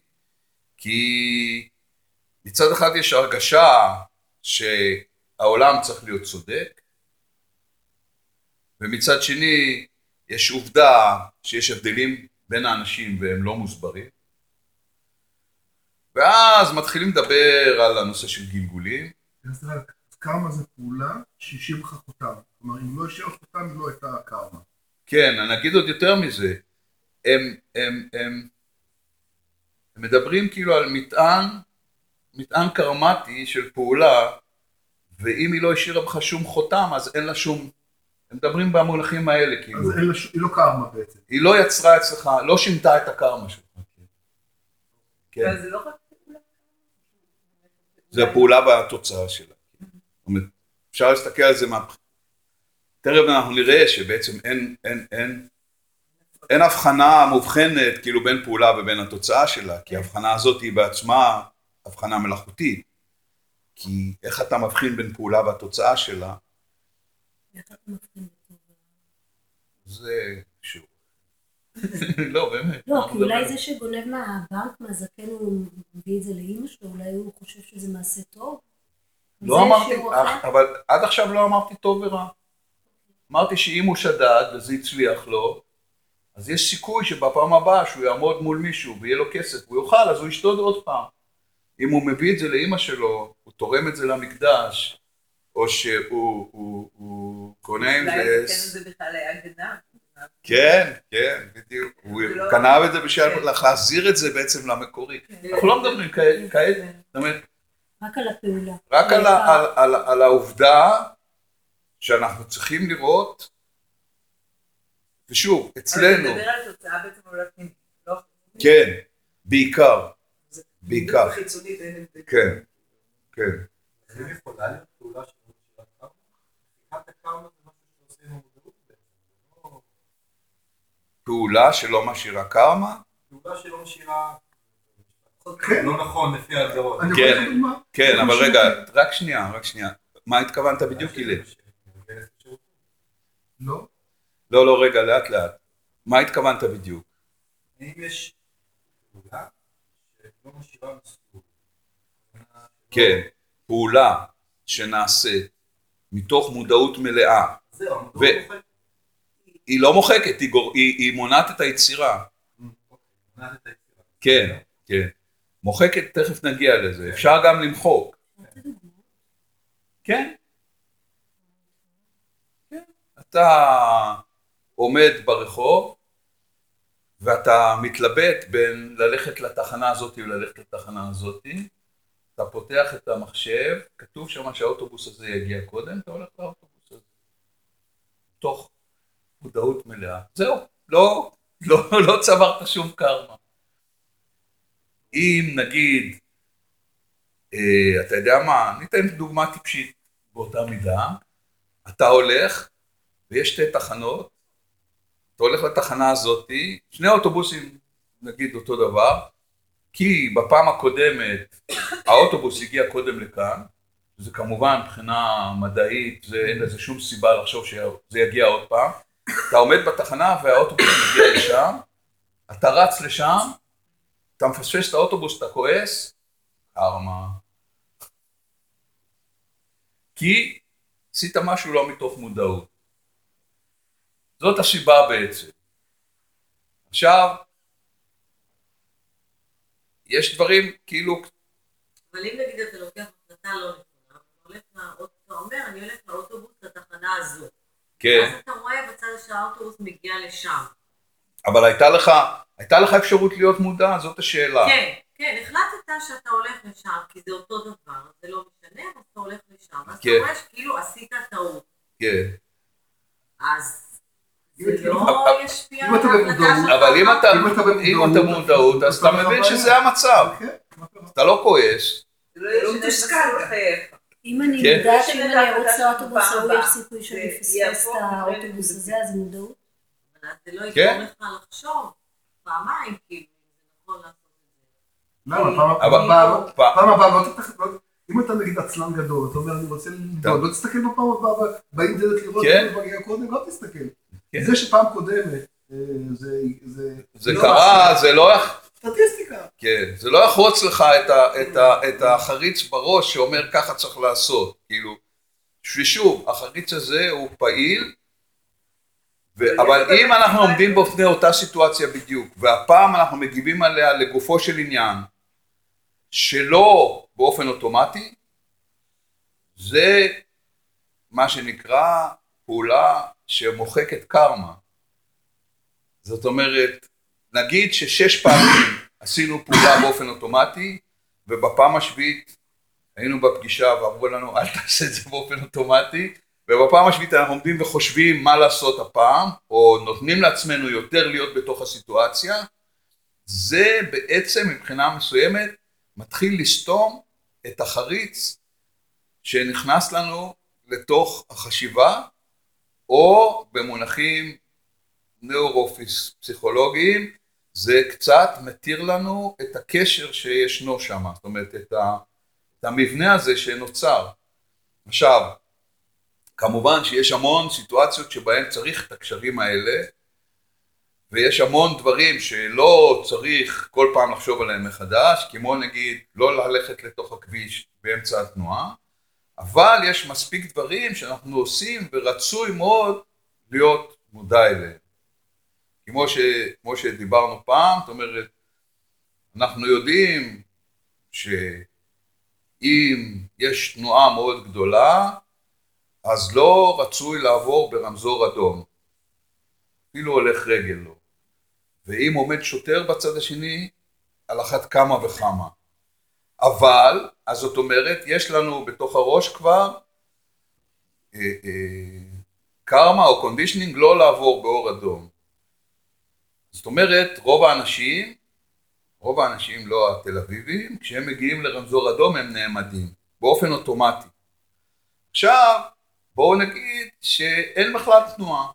[SPEAKER 1] כי מצד אחד יש הרגשה שהעולם צריך להיות צודק, ומצד שני יש עובדה שיש הבדלים בין האנשים והם לא מוסברים. ואז מתחילים לדבר על הנושא של גלגולים.
[SPEAKER 7] אז רק, קרמה זה פעולה שהשאיר לך חותם. כלומר, אם לא השאיר חותם, לא הייתה קרמה.
[SPEAKER 1] כן, אני אגיד עוד יותר מזה. הם, הם, הם, הם מדברים כאילו על מטען, מטען קרמטי של פעולה, ואם היא לא השאירה בך שום חותם, אז אין לה שום... הם מדברים במונחים האלה, כאילו.
[SPEAKER 7] אז ש- היא לא קרמה בעצם.
[SPEAKER 1] היא לא יצרה אצלך, לא שינתה את הקרמה שלך. כן.
[SPEAKER 4] אבל זה לא רק פעולה.
[SPEAKER 1] זה הפעולה והתוצאה שלה. אפשר להסתכל על זה מה... תכף אנחנו נראה שבעצם אין, אין, אין, אין הבחנה מובחנת כאילו בין פעולה ובין התוצאה שלה, כי ההבחנה הזאת היא בעצמה הבחנה מלאכותית. כי איך אתה מבחין בין פעולה והתוצאה שלה,
[SPEAKER 3] איך אתה מבחין בטוב?
[SPEAKER 1] זה שוב. לא, באמת.
[SPEAKER 3] לא, כי אולי זה שגונב מהבנק, מהזקן, הוא מביא את זה לאימא שלו, אולי הוא חושב שזה מעשה טוב?
[SPEAKER 1] לא אמרתי? אבל עד עכשיו לא אמרתי טוב ורע. אמרתי שאם הוא שדד וזה הצליח לו, אז יש סיכוי שבפעם הבאה שהוא יעמוד מול מישהו ויהיה לו כסף והוא יאכל, אז הוא ישדוד עוד פעם. אם הוא מביא את זה לאימא שלו, הוא תורם את זה למקדש, או שהוא הוא, הוא קונה עם
[SPEAKER 4] אולי
[SPEAKER 1] זה...
[SPEAKER 4] הזקן הזה בכלל היה גנב.
[SPEAKER 1] כן, כן, בדיוק. הוא
[SPEAKER 4] זה לא-
[SPEAKER 1] קנה את זה בשביל
[SPEAKER 4] כן.
[SPEAKER 1] להחזיר את זה בעצם למקורי. אנחנו לא מדברים כעת, כעת, זאת אומרת,
[SPEAKER 3] רק על הפעולה.
[SPEAKER 1] רק על, העובדה שאנחנו צריכים לראות, ושוב,
[SPEAKER 4] אבל
[SPEAKER 1] אצלנו,
[SPEAKER 4] מדבר על תוצאה בעצם פנימית. לא חיצונית.
[SPEAKER 1] כן, בעיקר,
[SPEAKER 6] זה-
[SPEAKER 1] בעיקר,
[SPEAKER 6] חיצונית.
[SPEAKER 1] כן, כן.
[SPEAKER 9] האם יכולה להיות פעולה של? מחיקת הקרמה זה משהו שעושים עם המודעות בעצם. זה
[SPEAKER 1] פעולה שלא משאירה קרמה,
[SPEAKER 9] פעולה שלא משאירה...
[SPEAKER 7] כן.
[SPEAKER 9] לא נכון לפי ההגדרות.
[SPEAKER 1] כן. כן, אבל רגע, רק שנייה, רק שנייה, מה התכוונת בדיוק, הלל?
[SPEAKER 7] לא.
[SPEAKER 1] לא, לא, רגע, לאט לאט, מה התכוונת בדיוק?
[SPEAKER 9] האם יש פעולה שלא משאירה מסלול?
[SPEAKER 1] כן, פעולה שנעשית מתוך מודעות מלאה,
[SPEAKER 9] זהו,
[SPEAKER 1] ו-
[SPEAKER 9] מוחקת.
[SPEAKER 1] היא לא מוחקת, היא, גור... היא, היא מונעת את היצירה.
[SPEAKER 9] היצירה.
[SPEAKER 1] כן, כן. מוחקת, תכף נגיע לזה. אפשר גם למחוק. כן. כן. אתה עומד ברחוב, ואתה מתלבט בין ללכת לתחנה הזאת וללכת לתחנה הזאת, אתה פותח את המחשב, כתוב שם שהאוטובוס הזה יגיע קודם, אתה הולך לאוטובוס הזה. תוך מודעות מלאה. זהו, לא, לא, לא צברת שום קרמה. אם נגיד, אה, אתה יודע מה, ניתן דוגמה טיפשית באותה מידה, אתה הולך ויש שתי תחנות, אתה הולך לתחנה הזאתי, שני אוטובוסים נגיד אותו דבר, כי בפעם הקודמת האוטובוס הגיע קודם לכאן, זה כמובן מבחינה מדעית, זה, אין לזה שום סיבה לחשוב שזה יגיע עוד פעם, אתה עומד בתחנה והאוטובוס מגיע לשם, אתה רץ לשם, אתה מפספס את האוטובוס, אתה כועס, קרמה. כי עשית משהו לא מתוך מודעות. זאת הסיבה בעצם. עכשיו, יש דברים כאילו...
[SPEAKER 8] אבל אם נגיד אתה לוקח החלטה לא נכונה, אתה הולך לאוטובוס, אתה אומר, אני הולך לאוטובוס לתחנה הזו.
[SPEAKER 1] כן.
[SPEAKER 8] אז אתה רואה בצד שהאוטובוס מגיע לשם.
[SPEAKER 1] אבל הייתה לך, הייתה לך אפשרות להיות מודע, זאת השאלה.
[SPEAKER 8] כן, כן, החלטת שאתה הולך לשם, כי זה אותו דבר, זה לא משנה, אז אתה הולך לשם. אז אתה
[SPEAKER 1] כן.
[SPEAKER 8] רואה שכאילו עשית טעות.
[SPEAKER 1] כן.
[SPEAKER 8] אז זה לא
[SPEAKER 1] אבל-
[SPEAKER 8] ישפיע
[SPEAKER 7] אם
[SPEAKER 8] על
[SPEAKER 7] אתה
[SPEAKER 8] ההחלטה
[SPEAKER 7] במודעות-
[SPEAKER 8] שלך.
[SPEAKER 1] אבל אם אתה,
[SPEAKER 7] אם אתה במודעות,
[SPEAKER 1] אז אתה מבין. שזה המצב.
[SPEAKER 7] קרה?
[SPEAKER 1] אתה לא כועס,
[SPEAKER 4] זה לא
[SPEAKER 6] לא
[SPEAKER 4] ישנה את
[SPEAKER 6] מתוסכל
[SPEAKER 4] מסלול
[SPEAKER 6] גם.
[SPEAKER 4] חייך.
[SPEAKER 3] אם אני
[SPEAKER 1] כן.
[SPEAKER 3] יודעת שאם אני ארוץ לאוטובוס ההוא
[SPEAKER 4] הבאה.
[SPEAKER 3] יש סיכוי שאני אפספס את האוטובוס הזה. אז מודעות.
[SPEAKER 8] זה לא
[SPEAKER 1] כן.
[SPEAKER 8] יגרום לך לחשוב פעמיים, כאילו, נכון לעשות את זה.
[SPEAKER 7] למה? פעם
[SPEAKER 1] אבל-
[SPEAKER 7] הבאה לא-
[SPEAKER 1] פעם-
[SPEAKER 7] הבאה לא תתח... לא- אם אתה נגיד עצלן גדול, אתה אומר אני רוצה לבדוק, לא תסתכל בפעם הבאה באינטרנט לראות
[SPEAKER 1] כן.
[SPEAKER 7] אם הוא מגיע קודם, לא תסתכל.
[SPEAKER 1] כן.
[SPEAKER 7] זה שפעם קודמת, אה, זה... זה
[SPEAKER 1] זה
[SPEAKER 7] לא
[SPEAKER 1] קרה, זה לא...
[SPEAKER 7] סטטיסטיקה.
[SPEAKER 1] כן, זה לא יחרוץ לך את, החריץ בראש שאומר ככה צריך לעשות, כאילו, ושוב, החריץ הזה הוא פעיל, אבל אם אנחנו עומדים בפני אותה סיטואציה בדיוק, והפעם אנחנו מגיבים עליה לגופו של עניין, שלא באופן אוטומטי, זה מה שנקרא פעולה שמוחקת קרמה. זאת אומרת, נגיד ששש פעמים עשינו פעולה באופן אוטומטי, ובפעם השביעית היינו בפגישה ואמרו לנו אל תעשה את זה באופן אוטומטי, ובפעם השביעית אנחנו עומדים וחושבים מה לעשות הפעם, או נותנים לעצמנו יותר להיות בתוך הסיטואציה, זה בעצם מבחינה מסוימת מתחיל לסתום את החריץ שנכנס לנו לתוך החשיבה, או במונחים נאורופיס-פסיכולוגיים, זה קצת מתיר לנו את הקשר שישנו שם, זאת אומרת את, ה, את המבנה הזה שנוצר. עכשיו, כמובן שיש המון סיטואציות שבהן צריך את הקשרים האלה, ויש המון דברים שלא צריך כל פעם לחשוב עליהם מחדש, כמו נגיד לא ללכת לתוך הכביש באמצע התנועה, אבל יש מספיק דברים שאנחנו עושים ורצוי מאוד להיות מודע אליהם. כמו, ש, כמו שדיברנו פעם, זאת אומרת, אנחנו יודעים שאם יש תנועה מאוד גדולה, אז לא רצוי לעבור ברמזור אדום. אפילו הולך רגל לא. ואם עומד שוטר בצד השני, על אחת כמה וכמה. אבל, אז זאת אומרת, יש לנו בתוך הראש כבר אה, אה, קרמה או conditioning לא לעבור באור אדום. זאת אומרת, רוב האנשים, רוב האנשים לא התל אביבים, כשהם מגיעים לרמזור אדום הם נעמדים, באופן אוטומטי. עכשיו, בואו נגיד שאין בכלל תנועה,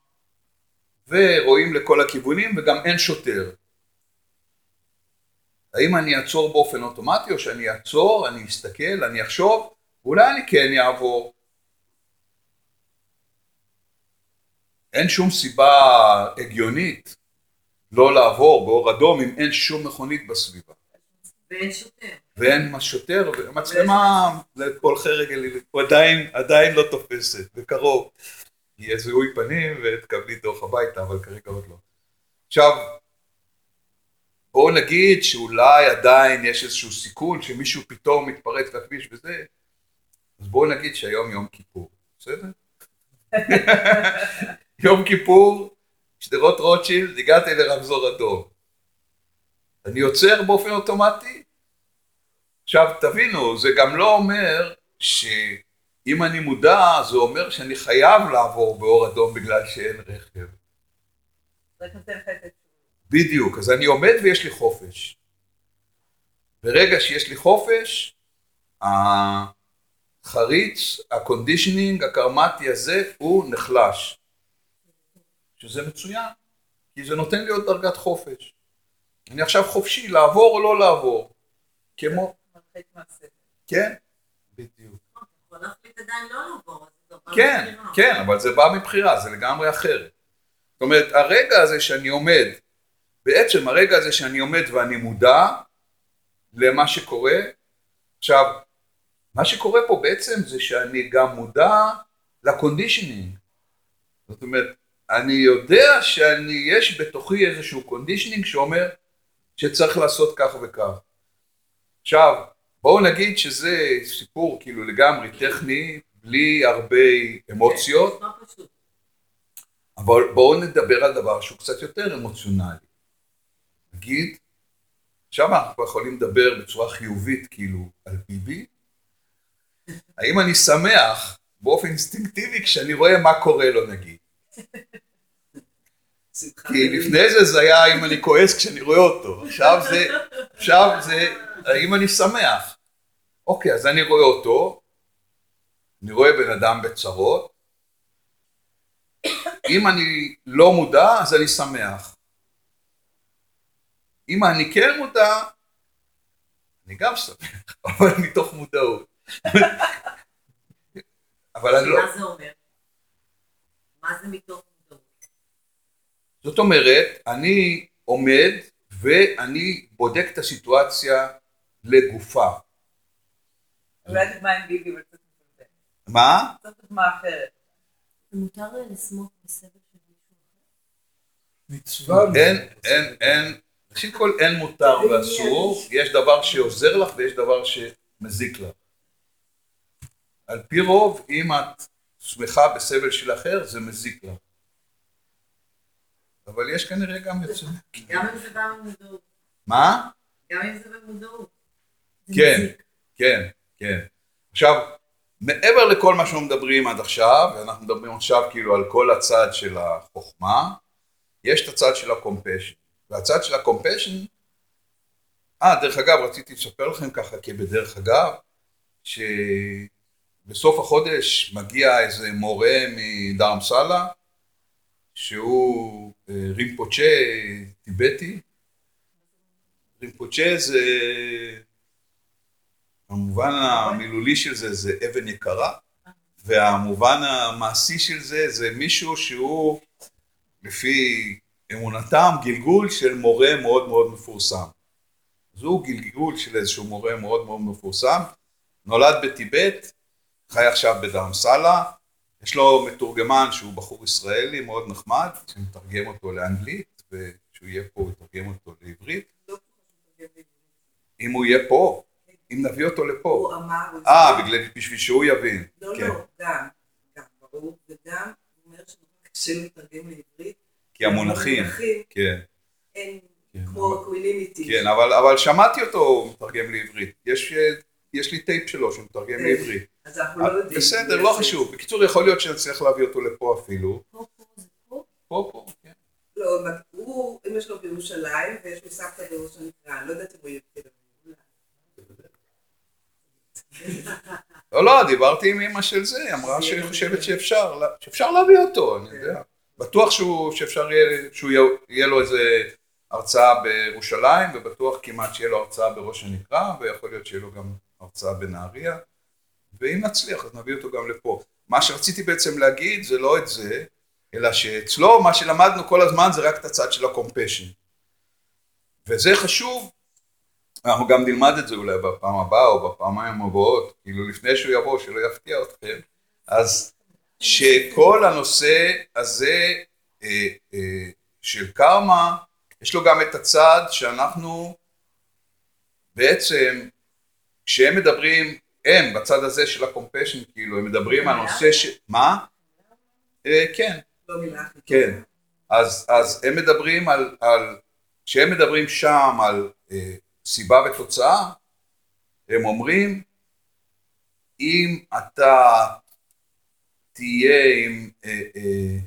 [SPEAKER 1] ורואים לכל הכיוונים וגם אין שוטר. האם אני אעצור באופן אוטומטי או שאני אעצור, אני אסתכל, אני אחשוב, אולי אני כן אעבור. אין שום סיבה הגיונית לא לעבור באור אדום אם אין שום מכונית בסביבה.
[SPEAKER 8] ואין שוטר.
[SPEAKER 1] ואין שוטר, ומצלמה להולכי רגל הוא עדיין, עדיין לא תופסת, בקרוב. יהיה זיהוי פנים ותקבלי דוח הביתה, אבל כרגע עוד לא. עכשיו, בואו נגיד שאולי עדיין יש איזשהו סיכון שמישהו פתאום מתפרץ לכביש וזה, אז בואו נגיד שהיום יום כיפור, בסדר? יום כיפור, שדרות רוטשילד, הגעתי לרמזור אדום. אני עוצר באופן אוטומטי? עכשיו תבינו, זה גם לא אומר שאם אני מודע, זה אומר שאני חייב לעבור באור אדום בגלל שאין רכב.
[SPEAKER 4] רק נותן את.
[SPEAKER 1] בדיוק, אז אני עומד ויש לי חופש. ברגע שיש לי חופש, החריץ, ה conditioning, הקרמטי הזה, הוא נחלש. שזה מצוין, כי זה נותן לי עוד דרגת חופש. אני עכשיו חופשי לעבור או לא לעבור. כמו. כן, בדיוק.
[SPEAKER 8] עדיין לא
[SPEAKER 1] כן. כן, אבל זה בא מבחירה, זה לגמרי אחרת. זאת אומרת, הרגע הזה שאני עומד, בעצם הרגע הזה שאני עומד ואני מודע למה שקורה, עכשיו, מה שקורה פה בעצם זה שאני גם מודע ל conditioning. זאת אומרת, אני יודע שאני, יש בתוכי איזשהו conditioning שאומר שצריך לעשות כך וכך. עכשיו, בואו נגיד שזה סיפור כאילו לגמרי טכני, בלי הרבה אמוציות,
[SPEAKER 8] פשוט.
[SPEAKER 1] אבל בואו נדבר על דבר שהוא קצת יותר אמוציונלי. נגיד, עכשיו אנחנו יכולים לדבר בצורה חיובית כאילו על ביבי, האם אני שמח באופן אינסטינקטיבי כשאני רואה מה קורה לו נגיד. כי לפני זה זה היה אם אני כועס כשאני רואה אותו, עכשיו זה, עכשיו זה האם אני שמח. אוקיי, אז אני רואה אותו, אני רואה בן אדם בצרות, אם אני לא מודע, אז אני שמח. אם אני כן מודע, אני גם שמח, אבל מתוך מודעות. אבל אני לא...
[SPEAKER 8] מה זה אומר? מה זה מתוך מודעות?
[SPEAKER 1] זאת אומרת, אני עומד ואני בודק את הסיטואציה לגופה.
[SPEAKER 4] אולי דוגמה עם ביבי, אבל קצת מבלבל.
[SPEAKER 1] מה?
[SPEAKER 4] קצת דוגמה אחרת.
[SPEAKER 3] מותר לשמוח בסבל של מישהו אחר?
[SPEAKER 5] מצווה.
[SPEAKER 1] אין, אין, אין, ראשית כל אין מותר ואסור, יש דבר שעוזר לך ויש דבר שמזיק לך. על פי רוב, אם את שמחה בסבל של אחר, זה מזיק לך. אבל יש כנראה גם זה.
[SPEAKER 8] גם אם זה בא במודעות.
[SPEAKER 1] מה?
[SPEAKER 8] גם אם זה במודעות.
[SPEAKER 1] כן. כן, כן. עכשיו, מעבר לכל מה שאנחנו מדברים עד עכשיו, ואנחנו מדברים עכשיו כאילו על כל הצד של החוכמה, יש את הצד של הקומפשן. והצד של הקומפשן, אה, דרך אגב, רציתי לספר לכם ככה כבדרך אגב, שבסוף החודש מגיע איזה מורה מדרמסלה, שהוא אה, רימפוצ'ה טיבטי. רימפוצ'ה זה, המובן המילולי של זה זה אבן יקרה, והמובן המעשי של זה זה מישהו שהוא לפי אמונתם גלגול של מורה מאוד מאוד מפורסם. אז הוא גלגול של איזשהו מורה מאוד מאוד מפורסם, נולד בטיבט, חי עכשיו בדרמסלה, יש לו מתורגמן שהוא בחור ישראלי מאוד נחמד, שמתרגם אותו לאנגלית, וכשהוא יהיה פה הוא יתרגם אותו לעברית. אם הוא יהיה פה, אם נביא אותו לפה.
[SPEAKER 6] הוא אמר,
[SPEAKER 1] אה, בגלל, בשביל שהוא יבין.
[SPEAKER 6] לא,
[SPEAKER 1] כן.
[SPEAKER 6] לא, גם, גם, ברור, וגם, הוא אומר שנורא קשה לתרגם לעברית.
[SPEAKER 1] כי המונחים, כן,
[SPEAKER 6] הם
[SPEAKER 1] כן,
[SPEAKER 6] כמו equanimity.
[SPEAKER 1] כן, אבל, אבל שמעתי אותו מתרגם לעברית. יש, יש לי טייפ שלו שמתרגם
[SPEAKER 6] כן.
[SPEAKER 1] לעברית.
[SPEAKER 6] אז אנחנו לא יודעים.
[SPEAKER 1] בסדר, לא חשוב. בקיצור, יכול להיות שנצליח להביא אותו לפה אפילו.
[SPEAKER 3] פה, פה, זה פה.
[SPEAKER 1] פה, פה, כן.
[SPEAKER 6] לא, הוא, אמא שלו בירושלים, ויש לו סבתא בראש הנקרא, אני לא יודעת אם הוא אביב.
[SPEAKER 1] לא, לא, דיברתי עם אמא של זה, היא אמרה שהיא חושבת שאפשר, שאפשר להביא אותו, אני יודע. בטוח שהוא, שאפשר יהיה, שהוא יהיה, יהיה לו איזה הרצאה בירושלים, ובטוח כמעט שיהיה לו הרצאה בראש הנקרה, ויכול להיות שיהיה לו גם הרצאה בנהריה, ואם נצליח אז נביא אותו גם לפה. מה שרציתי בעצם להגיד זה לא את זה, אלא שאצלו מה שלמדנו כל הזמן זה רק את הצד של הקומפשן. וזה חשוב, אנחנו גם נלמד את זה אולי בפעם הבאה או בפעמיים הבאות, כאילו לפני שהוא יבוא, שלא יפתיע אתכם, אז שכל הנושא הזה אה, אה, של קרמה, יש לו גם את הצד שאנחנו בעצם, כשהם מדברים, הם בצד הזה של הקומפשן, כאילו, הם מדברים על נושא ש... מה? אה, כן,
[SPEAKER 6] לא
[SPEAKER 1] כן. אז, אז הם מדברים על, על, כשהם מדברים שם על סיבה ותוצאה, הם אומרים, אם אתה תהיה עם, אה, אה,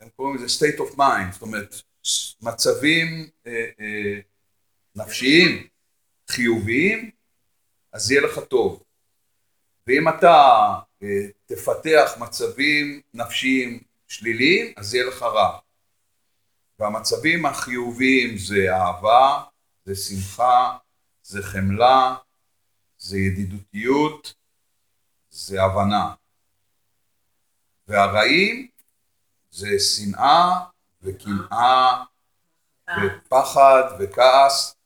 [SPEAKER 1] הם קוראים לזה state of mind, זאת אומרת, מצבים אה, נפשיים חיוביים, אז יהיה לך טוב. ואם אתה תפתח מצבים נפשיים שליליים, אז יהיה לך רע. והמצבים החיוביים זה אהבה, זה שמחה, זה חמלה, זה ידידותיות, זה הבנה. והרעים זה שנאה וקנאה ופחד וכעס,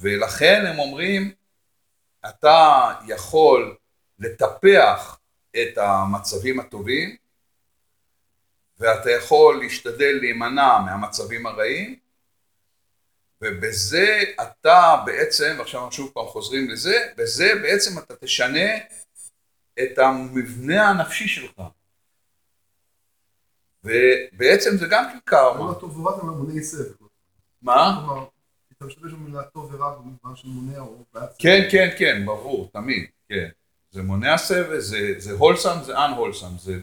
[SPEAKER 1] ולכן הם אומרים, אתה יכול לטפח את המצבים הטובים, ואתה יכול להשתדל להימנע מהמצבים הרעים, ובזה אתה בעצם, ועכשיו אנחנו שוב פעם חוזרים לזה, בזה בעצם אתה תשנה את המבנה הנפשי שלך. ובעצם זה גם כן קרמה.
[SPEAKER 7] למה טוב ורע זה מונעי סבל.
[SPEAKER 1] מה?
[SPEAKER 7] כלומר, אתה משתמש במילה טוב ורע במובן של מונע או סבל.
[SPEAKER 1] כן, כן, כן, ברור, תמיד, כן. זה מונע סבל, זה, זה הולסם, זה אנהולסם, זה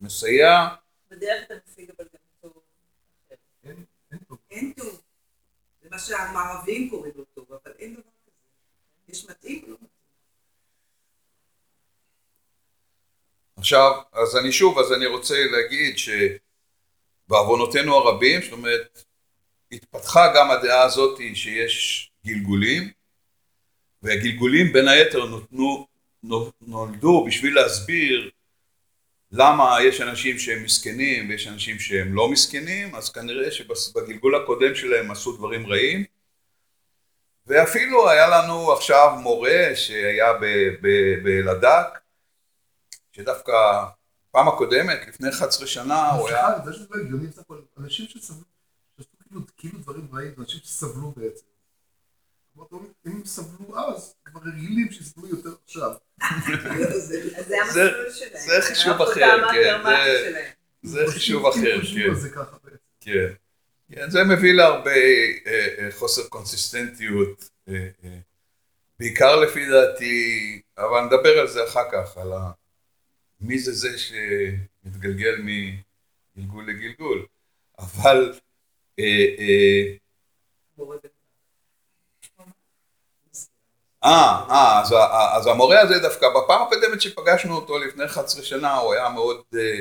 [SPEAKER 1] מסייע,
[SPEAKER 4] בדרך כלל משיג אבל גם טוב.
[SPEAKER 7] אין אין טוב.
[SPEAKER 6] אין טוב. זה מה שהמערבים קוראים לו טוב, אבל אין דבר כזה. יש מתאים ולא מתאים.
[SPEAKER 1] עכשיו, אז אני שוב, אז אני רוצה להגיד שבעוונותינו הרבים, זאת אומרת, התפתחה גם הדעה הזאת שיש גלגולים, והגלגולים בין היתר נותנו, נולדו בשביל להסביר למה יש אנשים שהם מסכנים ויש אנשים שהם לא מסכנים, אז כנראה שבגלגול הקודם שלהם עשו דברים רעים. ואפילו היה לנו עכשיו מורה שהיה בלדק, שדווקא פעם הקודמת, לפני 11 שנה, הוא היה...
[SPEAKER 7] סליחה, זה שזה לא הגיוני בסך הכל, אנשים שסבלו, שעשו כאילו- כאילו דברים רעים, זה אנשים שסבלו בעצם. אם הם סבלו אז, כבר רגילים שיסבלו יותר עכשיו.
[SPEAKER 4] זה
[SPEAKER 1] זה-
[SPEAKER 4] המסלול שלהם.
[SPEAKER 1] זה חישוב אחר, כן, זה- חישוב אחר, כן. כן. כן, זה מביא להרבה אה, אה, חוסר קונסיסטנטיות, אה, בעיקר לפי דעתי, אבל נדבר על זה אחר כך, על ה... מי זה זה שמתגלגל מגלגול לגלגול, אבל אה, אה, אה, אז, אז המורה הזה דווקא, בפעם הקודמת שפגשנו אותו לפני 11 שנה, הוא היה מאוד, אה,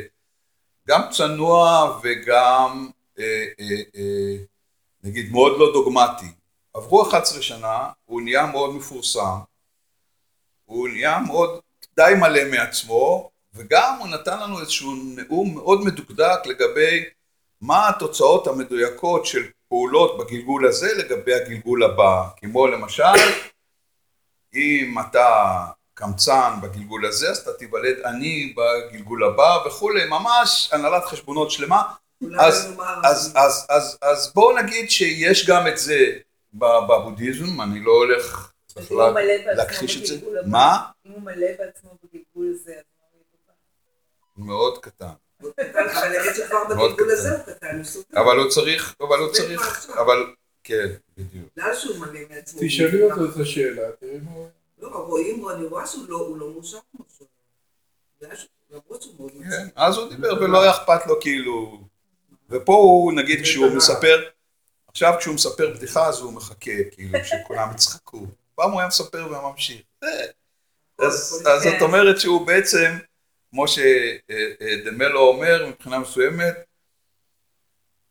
[SPEAKER 1] גם צנוע וגם, אה, נגיד, מאוד לא דוגמטי. עברו 11 שנה, הוא נהיה מאוד מפורסם, הוא נהיה מאוד די מלא מעצמו, וגם הוא נתן לנו איזשהו נאום מאוד מדוקדק לגבי מה התוצאות המדויקות של פעולות בגלגול הזה לגבי הגלגול הבא, כמו למשל, אם אתה קמצן בגלגול הזה, אז אתה תיוולד עני בגלגול הבא וכולי, ממש הנהלת חשבונות שלמה.
[SPEAKER 6] כולם
[SPEAKER 1] אז-. אז, אז, אז, אז בואו נגיד שיש גם את זה בבודהיזם, אני לא הולך להכחיש את זה. מה?
[SPEAKER 4] אם הוא מלא בעצמו בגלגול הזה,
[SPEAKER 1] מאוד קטן.
[SPEAKER 6] אבל הוא
[SPEAKER 1] צריך, אבל הוא צריך. אבל, כן, בדיוק.
[SPEAKER 6] בגלל שהוא מלא מעצמו.
[SPEAKER 2] תשאלי אותו את השאלה, תראי מה הוא...
[SPEAKER 6] לא, רואים, אני רואה שהוא לא- לא מאושר כמו שהוא.
[SPEAKER 1] כן. אז הוא דיבר ולא היה אכפת לו כאילו, ופה הוא נגיד כשהוא מספר, עכשיו כשהוא מספר בדיחה אז הוא מחכה כאילו שכולם יצחקו, פעם הוא היה מספר וממשיך, זה- אז אז זאת אומרת שהוא בעצם, כמו שדמלו אומר מבחינה מסוימת,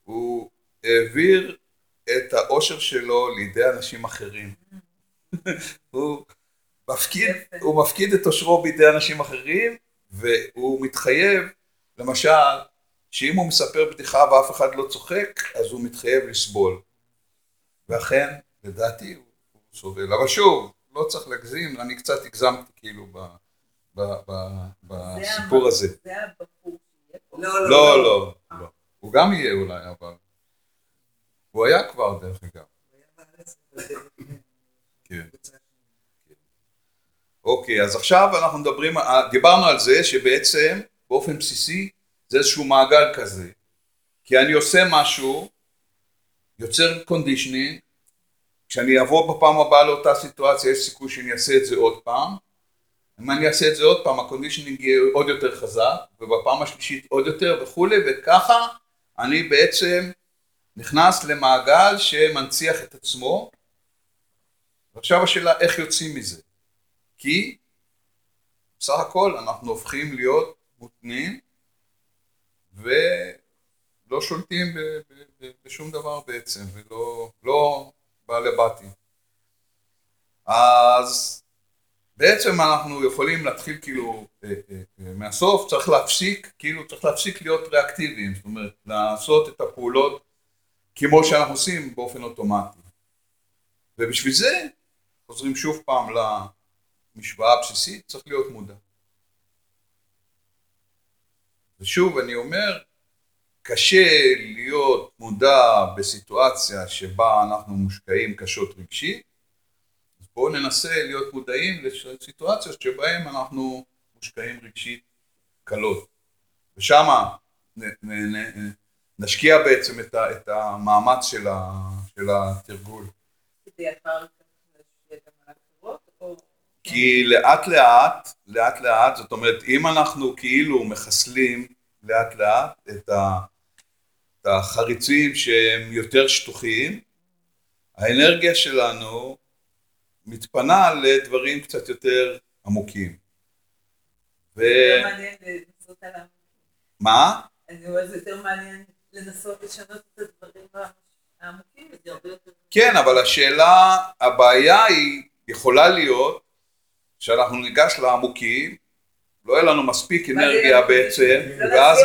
[SPEAKER 1] הוא העביר את האושר שלו לידי אנשים אחרים. הוא מפקיד. הוא מפקיד את אושרו בידי אנשים אחרים, והוא מתחייב, למשל, שאם הוא מספר בדיחה ואף אחד לא צוחק, אז הוא מתחייב לסבול. ואכן, לדעתי, הוא סובל. אבל שוב, לא צריך להגזים, אני קצת הגזמתי כאילו ב, בסיפור הזה.
[SPEAKER 4] זה הבחור שיהיה פה.
[SPEAKER 6] לא,
[SPEAKER 1] לא, לא, לא. הוא גם יהיה אולי, אבל... הוא היה כבר דרך אגב. כן. אוקיי, אז עכשיו אנחנו מדברים, אה, דיברנו על זה שבעצם באופן בסיסי זה איזשהו מעגל כזה. כי אני עושה משהו, יוצר conditioning, כשאני אבוא בפעם הבאה לאותה סיטואציה יש סיכוי שאני אעשה את זה עוד פעם. אם אני אעשה את זה עוד פעם ה conditioning יהיה עוד יותר חזק, ובפעם השלישית עוד יותר וכולי, וככה אני בעצם נכנס למעגל שמנציח את עצמו. ועכשיו השאלה איך יוצאים מזה. כי בסך הכל אנחנו הופכים להיות מותנים ולא שולטים בשום דבר בעצם, ולא לא בעלי בתים. אז בעצם אנחנו יכולים להתחיל כאילו אה, אה, אה, מהסוף, צריך להפסיק, כאילו צריך להפסיק להיות ריאקטיביים, זאת אומרת לעשות את הפעולות כמו שאנחנו עושים באופן אוטומטי. ובשביל זה חוזרים שוב פעם למשוואה הבסיסית, צריך להיות מודע. ושוב אני אומר, קשה להיות מודע בסיטואציה שבה אנחנו מושקעים קשות רגשית, בואו ננסה להיות מודעים לסיטואציות שבהן אנחנו מושקעים רגשית קלות. ושם נשקיע בעצם את, ה, את המאמץ של, ה, של התרגול. כי לאט לאט, לאט לאט, זאת אומרת, אם אנחנו כאילו מחסלים לאט לאט את, ה, את החריצים שהם יותר שטוחים, האנרגיה שלנו מתפנה לדברים קצת יותר עמוקים. ו... מה?
[SPEAKER 4] אני אומרת, זה יותר מעניין לנסות לשנות את הדברים העמוקים,
[SPEAKER 8] זה הרבה יותר...
[SPEAKER 1] כן, אבל השאלה, הבעיה היא, יכולה להיות, שאנחנו ניגש לעמוקים, לא יהיה לנו מספיק אנרגיה בעצם, ואז,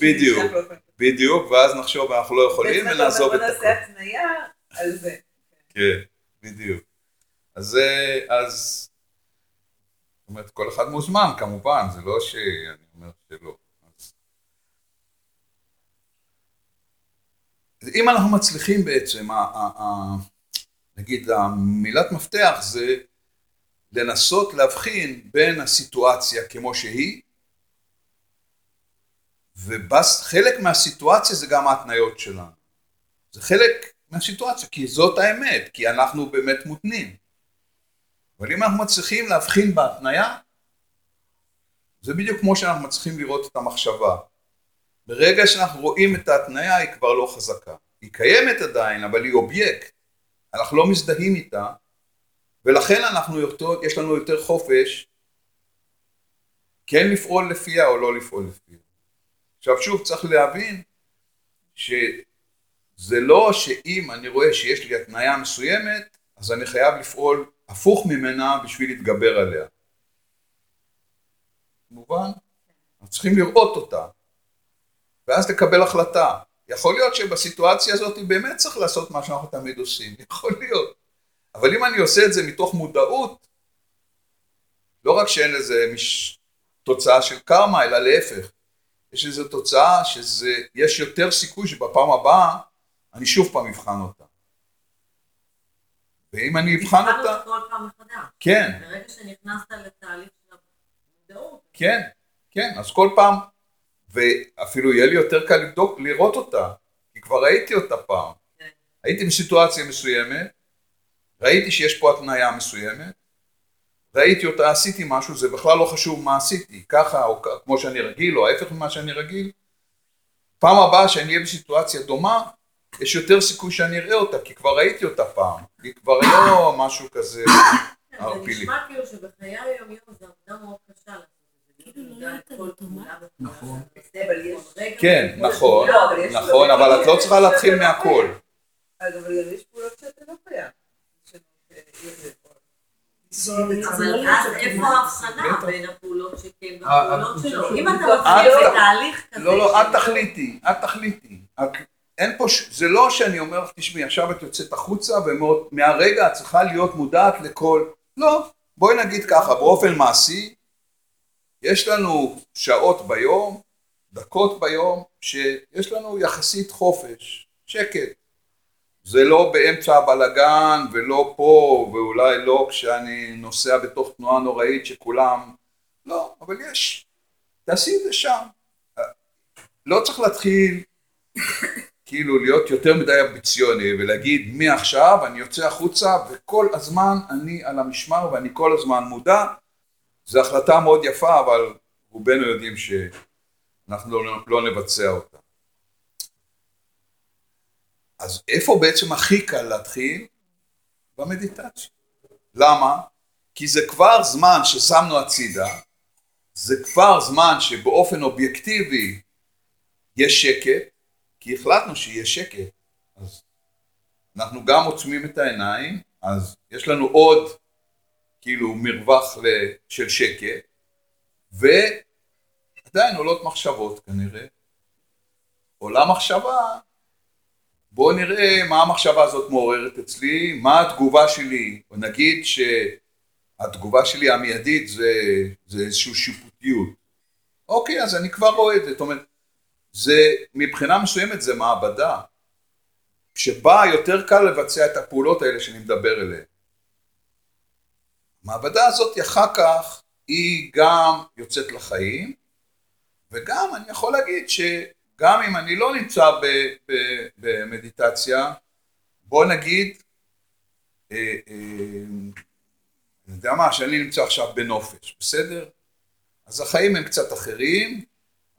[SPEAKER 1] בדיוק. בדיוק, ואז נחשוב אנחנו לא יכולים ונעזוב את
[SPEAKER 4] בוא
[SPEAKER 1] הכל.
[SPEAKER 4] נעשה התניה על זה.
[SPEAKER 1] כן, בדיוק. אז זה, אז, זאת אומרת, כל אחד מוזמן כמובן, זה לא שאני אומר שלא. אז אם אנחנו מצליחים בעצם, ה, ה, ה, נגיד המילת מפתח זה לנסות להבחין בין הסיטואציה כמו שהיא, וחלק מהסיטואציה זה גם ההתניות שלנו. זה חלק מהסיטואציה, כי זאת האמת, כי אנחנו באמת מותנים. אבל אם אנחנו מצליחים להבחין בהתניה, זה בדיוק כמו שאנחנו מצליחים לראות את המחשבה. ברגע שאנחנו רואים את ההתניה היא כבר לא חזקה. היא קיימת עדיין, אבל היא אובייקט. אנחנו לא מזדהים איתה, ולכן אנחנו יותר, יש לנו יותר חופש כן לפעול לפיה או לא לפעול לפיה. עכשיו שוב צריך להבין שזה לא שאם אני רואה שיש לי התניה מסוימת, אז אני חייב לפעול הפוך ממנה בשביל להתגבר עליה. מובן? אנחנו צריכים לראות אותה, ואז לקבל החלטה. יכול להיות שבסיטואציה הזאת באמת צריך לעשות מה שאנחנו תמיד עושים, יכול להיות. אבל אם אני עושה את זה מתוך מודעות, לא רק שאין לזה מש... תוצאה של קרמה, אלא להפך. יש לזה תוצאה שיש יותר סיכוי שבפעם הבאה אני שוב פעם אבחן אותה. ואם אני אבחן
[SPEAKER 8] תבחן
[SPEAKER 1] אותה...
[SPEAKER 8] אותה כל פעם מחדש.
[SPEAKER 1] כן,
[SPEAKER 8] ברגע שנכנסת לתהליך של המודעות,
[SPEAKER 1] כן, כן, אז כל פעם, ואפילו יהיה לי יותר קל לבדוק, לראות אותה, כי כבר ראיתי אותה פעם.
[SPEAKER 8] כן.
[SPEAKER 1] הייתי בסיטואציה מסוימת, ראיתי שיש פה התניה מסוימת, ראיתי אותה, עשיתי משהו, זה בכלל לא חשוב מה עשיתי, ככה או כמו שאני רגיל, או ההפך ממה שאני רגיל. פעם הבאה שאני אהיה בסיטואציה דומה, יש יותר סיכוי שאני אראה אותה, כי כבר ראיתי אותה פעם, היא כבר לא משהו כזה
[SPEAKER 8] כן,
[SPEAKER 1] ערפילי.
[SPEAKER 8] זה נשמע כאילו שבחיי היום-יום זה עבודה מאוד קשה.
[SPEAKER 3] כאילו, לא.
[SPEAKER 7] נכון.
[SPEAKER 1] כן,
[SPEAKER 8] וכל
[SPEAKER 1] נכון.
[SPEAKER 4] לא,
[SPEAKER 1] נכון, אבל את לא צריכה להתחיל
[SPEAKER 4] לא
[SPEAKER 1] מהכל.
[SPEAKER 4] אבל יש פעולות שאתה לא חייב.
[SPEAKER 8] אבל אז איפה ההבחנה. בין הפעולות שכן
[SPEAKER 7] אה,
[SPEAKER 8] והפעולות
[SPEAKER 7] אה,
[SPEAKER 8] שלא?
[SPEAKER 7] אה,
[SPEAKER 8] אם אתה מתחיל בתהליך כזה...
[SPEAKER 1] לא, לא, את תחליטי, את תחליטי. אין פה, זה לא שאני אומר תשמעי, עכשיו את יוצאת החוצה ומהרגע את צריכה להיות מודעת לכל... לא, בואי נגיד ככה, באופן מעשי, יש לנו שעות ביום, דקות ביום, שיש לנו יחסית חופש, שקט. זה לא באמצע הבלגן ולא פה ואולי לא כשאני נוסע בתוך תנועה נוראית שכולם, לא, אבל יש, תעשי את זה שם. לא צריך להתחיל כאילו להיות יותר מדי אמביציוני ולהגיד מעכשיו אני יוצא החוצה וכל הזמן אני על המשמר ואני כל הזמן מודע, זו החלטה מאוד יפה אבל רובנו יודעים שאנחנו לא, לא נבצע אותה. אז איפה בעצם הכי קל להתחיל? במדיטציה. למה? כי זה כבר זמן ששמנו הצידה, זה כבר זמן שבאופן אובייקטיבי יש שקט, כי החלטנו שיהיה שקט, אז אנחנו גם עוצמים את העיניים, אז יש לנו עוד כאילו מרווח של שקט, ועדיין עולות מחשבות כנראה. עולה מחשבה, בואו נראה מה המחשבה הזאת מעוררת אצלי, מה התגובה שלי, או נגיד שהתגובה שלי המיידית זה, זה איזושהי שיפוטיות. אוקיי, אז אני כבר רואה את זה, זאת אומרת, זה מבחינה מסוימת זה מעבדה, שבה יותר קל לבצע את הפעולות האלה שאני מדבר עליהן. המעבדה הזאת אחר כך היא גם יוצאת לחיים, וגם אני יכול להגיד שגם אם אני לא נמצא במדיטציה, בוא נגיד, אה, אה, אני יודע מה, שאני נמצא עכשיו בנופש, בסדר? אז החיים הם קצת אחרים,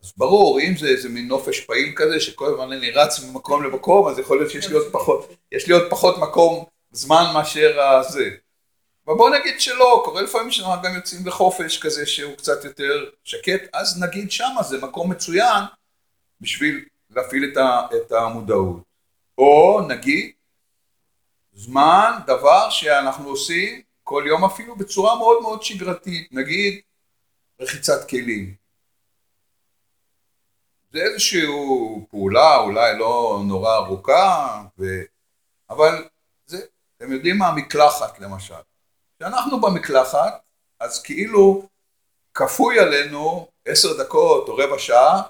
[SPEAKER 1] אז ברור, אם זה איזה מין נופש פעיל כזה, שכל הזמן אני רץ ממקום למקום, אז יכול להיות שיש לי עוד פחות, יש לי עוד פחות מקום, זמן מאשר הזה. אבל בוא נגיד שלא, קורה לפעמים שאנחנו גם יוצאים לחופש כזה שהוא קצת יותר שקט, אז נגיד שמה זה מקום מצוין בשביל להפעיל את, ה, את המודעות. או נגיד, זמן, דבר שאנחנו עושים כל יום אפילו בצורה מאוד מאוד שגרתית, נגיד רחיצת כלים. זה איזושהי פעולה אולי לא נורא ארוכה, ו... אבל זה, אתם יודעים מה? מקלחת למשל. כשאנחנו במקלחת, אז כאילו כפוי עלינו עשר דקות או רבע שעה,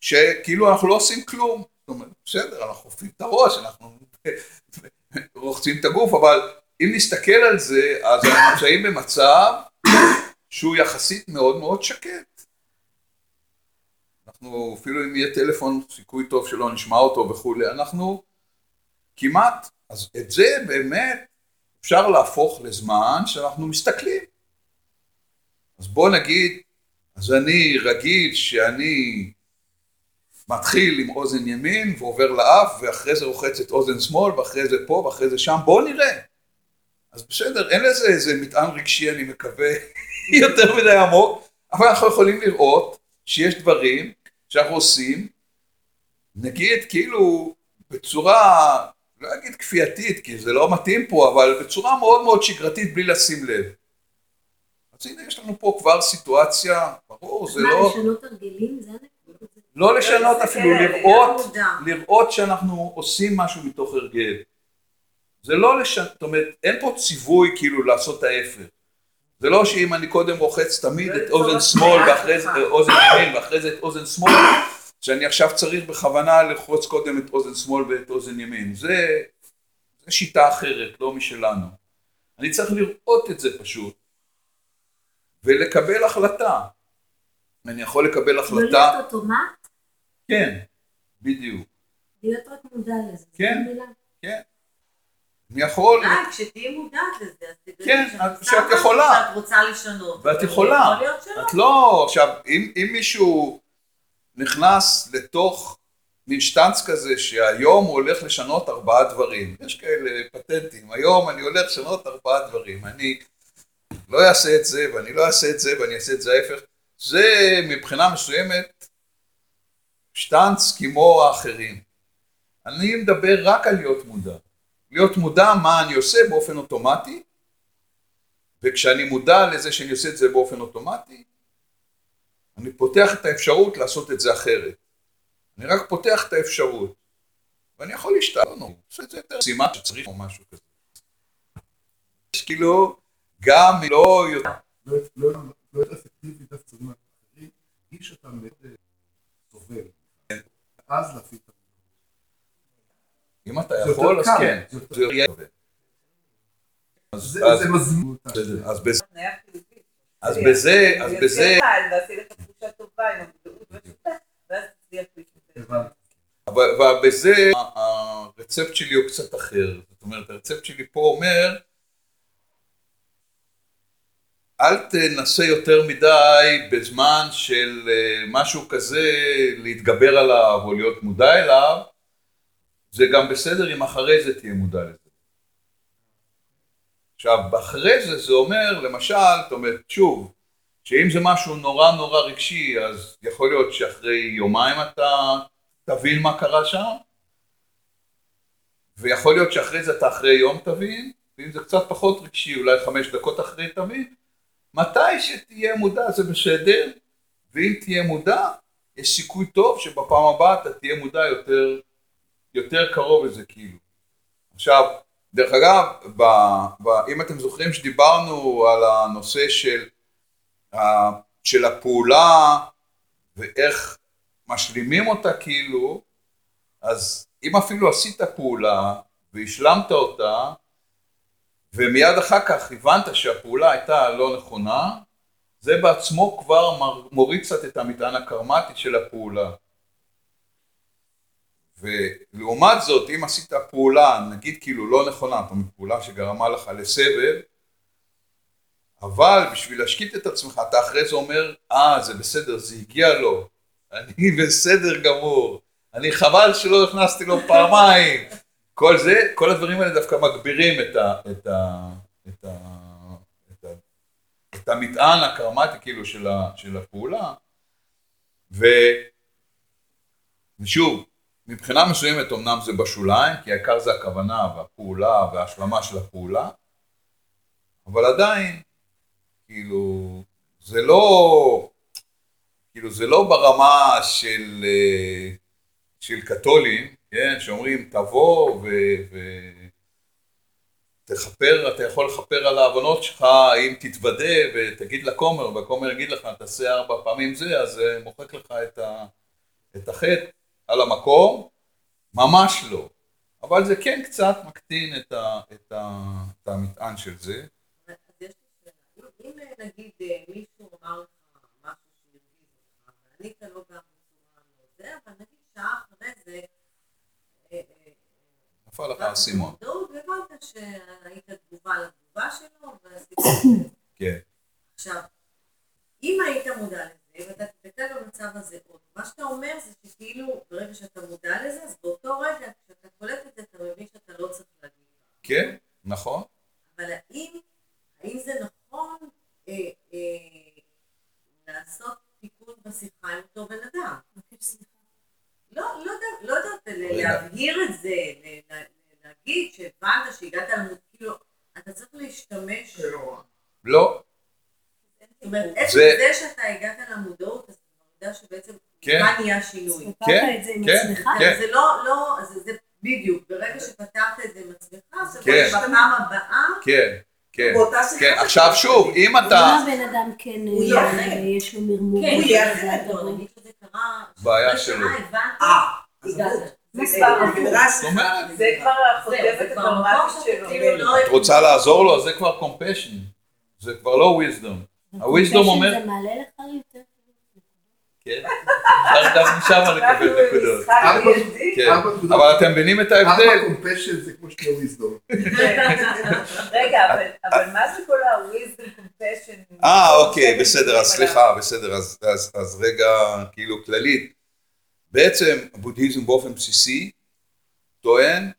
[SPEAKER 1] שכאילו אנחנו לא עושים כלום. זאת אומרת, בסדר, אנחנו חופים את הראש, אנחנו רוחצים את הגוף, אבל אם נסתכל על זה, אז אנחנו נמצאים במצב שהוא יחסית מאוד מאוד שקט. אנחנו, אפילו אם יהיה טלפון, סיכוי טוב שלא נשמע אותו וכולי, אנחנו כמעט, אז את זה באמת אפשר להפוך לזמן שאנחנו מסתכלים. אז בוא נגיד, אז אני רגיל שאני מתחיל עם אוזן ימין ועובר לאף ואחרי זה רוחץ את אוזן שמאל ואחרי זה פה ואחרי זה שם, בוא נראה. אז בסדר, אין לזה איזה מטען רגשי אני מקווה יותר מדי עמוק, אבל אנחנו יכולים לראות שיש דברים שאנחנו עושים, נגיד כאילו בצורה, לא אגיד כפייתית, כי זה לא מתאים פה, אבל בצורה מאוד מאוד שגרתית בלי לשים לב. אז הנה יש לנו פה כבר סיטואציה, ברור, זה
[SPEAKER 3] מה,
[SPEAKER 1] לא...
[SPEAKER 3] לשנות הרגלים? זה הנקודה.
[SPEAKER 1] לא לשנות
[SPEAKER 4] להסתכל
[SPEAKER 1] אפילו,
[SPEAKER 4] עליהם,
[SPEAKER 1] לראות,
[SPEAKER 8] מודע.
[SPEAKER 1] לראות שאנחנו עושים משהו מתוך הרגל. זה לא לשנות, זאת אומרת, אין פה ציווי כאילו לעשות ההפך. זה לא שאם אני קודם רוחץ תמיד את אוזן שמאל ואחרי זה
[SPEAKER 8] לך.
[SPEAKER 1] אוזן ימין ואחרי זה את אוזן שמאל, שאני עכשיו צריך בכוונה לרחוץ קודם את אוזן שמאל ואת אוזן ימין. זה, זה שיטה אחרת, לא משלנו. אני צריך לראות את זה פשוט, ולקבל החלטה. אני יכול לקבל החלטה,
[SPEAKER 3] להיות אוטומט,
[SPEAKER 1] כן, בדיוק,
[SPEAKER 3] להיות רק מודע לזה.
[SPEAKER 1] כן. כן. אני יכול,
[SPEAKER 8] די, כשתהיי מודעת לזה, אז תגלי
[SPEAKER 1] כן,
[SPEAKER 8] שאת
[SPEAKER 1] יכולה.
[SPEAKER 8] שאת רוצה לשנות.
[SPEAKER 1] ואת יכולה. את לא, עכשיו, אם, אם מישהו נכנס לתוך מין שטנץ כזה שהיום הוא הולך לשנות ארבעה דברים, יש כאלה פטנטים, היום אני הולך לשנות ארבעה דברים, אני לא אעשה את זה ואני לא אעשה את זה ואני אעשה את זה ההפך, זה מבחינה מסוימת שטנץ כמו האחרים. אני מדבר רק על להיות מודע. להיות מודע מה אני עושה באופן אוטומטי, וכשאני מודע לזה שאני עושה את זה באופן אוטומטי, אני פותח את האפשרות לעשות את זה אחרת. אני רק פותח את האפשרות. ואני יכול להשתלט, לא, עושה את זה יותר סימן שצריך או משהו כזה. יש כאילו, גם לא יותר...
[SPEAKER 7] לא יותר אפקטיבי דווקא אחרים, הגיש אותם סובל. אז להפעיל את
[SPEAKER 1] אם אתה יכול, אז. כן. אז- בזה-. אז בזה, אז
[SPEAKER 4] זה
[SPEAKER 1] בזה,
[SPEAKER 4] יותר קל, ועשי לך תחושה טובה עם המודעות והשיטה, ואז תצליח להתמודד.
[SPEAKER 7] הבנתי.
[SPEAKER 1] אבל אבל בזה ה- הרצפט שלי הוא קצת אחר. זאת אומרת, הרצפט שלי פה אומר, אל תנסה יותר מדי בזמן של אה, משהו כזה להתגבר עליו או להיות מודע אליו, זה גם בסדר אם אחרי זה תהיה מודע לזה. עכשיו, אחרי זה זה אומר, למשל, זאת אומרת, שוב, שאם זה משהו נורא נורא רגשי, אז יכול להיות שאחרי יומיים אתה תבין מה קרה שם, ויכול להיות שאחרי זה אתה אחרי יום תבין, ואם זה קצת פחות רגשי, אולי חמש דקות אחרי תבין, מתי שתהיה מודע זה בסדר, ואם תהיה מודע, יש סיכוי טוב שבפעם הבאה אתה תהיה מודע יותר, יותר קרוב לזה כאילו. עכשיו, דרך אגב, ב, ב, אם אתם זוכרים שדיברנו על הנושא של, ה, של הפעולה ואיך משלימים אותה כאילו, אז אם אפילו עשית פעולה והשלמת אותה, ומיד אחר כך הבנת שהפעולה הייתה לא נכונה, זה בעצמו כבר מוריד קצת את המטען הקרמטי של הפעולה. ולעומת זאת, אם עשית פעולה, נגיד כאילו לא נכונה, זאת אומרת פעולה שגרמה לך לסבל, אבל בשביל להשקיט את עצמך, אתה אחרי זה אומר, אה, זה בסדר, זה הגיע לו, אני בסדר גמור, אני חבל שלא הכנסתי לו פעמיים. כל זה, כל הדברים האלה דווקא מגבירים את, ה, את, ה, את, ה, את, ה, את המטען הקרמטי כאילו של, ה, של הפעולה. ו, ושוב, מבחינה מסוימת אמנם זה בשוליים, כי העיקר זה הכוונה והפעולה וההשלמה של הפעולה, אבל עדיין, כאילו, זה לא, כאילו זה לא ברמה של, אה, של קתולים, כן, שאומרים תבוא ו... ו... תכפר, אתה יכול לכפר על העוונות שלך אם תתוודה ותגיד לכומר, והכומר יגיד לך, תעשה ארבע פעמים זה, אז מוחק לך את, ה, את החטא על המקום, ממש לא. אבל זה כן קצת מקטין את, ה, את, ה, את המטען של זה.
[SPEAKER 8] אם נגיד אה, מישהו אמר לך משהו שהרגיז אותך, וענית לו גם בצורה לא זה, אבל נגיד שעה אחרי זה, אה, אה,
[SPEAKER 1] נפל לך האסימון.
[SPEAKER 8] שהיית תגובה לתגובה שלו.
[SPEAKER 1] כן.
[SPEAKER 8] עכשיו, אם היית מודע לזה, ואתה תתקל במצב הזה עוד, מה שאתה אומר זה שכאילו, ברגע שאתה מודע לזה, אז באותו רגע, כשאתה קולט את זה, אתה מבין שאתה לא צריך להגיד.
[SPEAKER 1] כן, נכון.
[SPEAKER 8] אבל האם, האם זה נכון אה, אה, לעשות תיקון בשיחה עם אותו בן אדם? לא, לא יודעת, לא יודעת, ל-
[SPEAKER 1] רגע.
[SPEAKER 8] להבהיר את זה, ל- ל- להגיד שהבנת שהגעת למות, כאילו, אתה צריך להשתמש,
[SPEAKER 1] לא,
[SPEAKER 8] עצם
[SPEAKER 1] זה-
[SPEAKER 8] זה שאתה הגעת למודעות, אז אתה יודע שבעצם,
[SPEAKER 1] כן.
[SPEAKER 8] מה נהיה השינוי.
[SPEAKER 3] פתרת
[SPEAKER 1] כן,
[SPEAKER 3] את זה עם
[SPEAKER 1] כן,
[SPEAKER 3] עצמך?
[SPEAKER 1] כן.
[SPEAKER 8] זה לא, לא, זה, זה בדיוק, ברגע שפתרת את זה עם עצמך, זה
[SPEAKER 1] כן.
[SPEAKER 8] בפעם הבאה,
[SPEAKER 1] כן, כן.
[SPEAKER 6] באותה שיחה
[SPEAKER 1] כן,
[SPEAKER 6] זה
[SPEAKER 1] עכשיו שוב. אם אתה...
[SPEAKER 3] אם הבן אדם כן,
[SPEAKER 6] הוא
[SPEAKER 3] אה. יש לו מרמור,
[SPEAKER 8] כן,
[SPEAKER 6] הוא יהיה
[SPEAKER 3] זה
[SPEAKER 6] אחר,
[SPEAKER 3] אתה
[SPEAKER 8] לא,
[SPEAKER 3] רואה.
[SPEAKER 8] נגיד שזה קרה,
[SPEAKER 1] בעיה שלו.
[SPEAKER 6] אה, אז. זה
[SPEAKER 4] כבר
[SPEAKER 8] מקום
[SPEAKER 4] הקרמטית שלו.
[SPEAKER 8] כאילו לא...
[SPEAKER 1] את רוצה לעזור לו, זה כבר compassion. זה כבר לא wisdom. ה-wisdom אומר...
[SPEAKER 3] זה מעלה לך יותר.
[SPEAKER 1] כן. אפשר גם משם לקבל נקודות. כן.
[SPEAKER 7] נקודות.
[SPEAKER 1] אבל אתם מבינים את ההבדל?
[SPEAKER 7] ארבע קומפשן זה כמו שני וויזדום.
[SPEAKER 4] רגע, אבל- אבל מה זה כל ה-wisdom compassion?
[SPEAKER 1] אה, אוקיי, בסדר, אז סליחה, בסדר, אז, אז, אז רגע, כאילו כללית. בעצם הבודהיזם באופן בסיסי טוען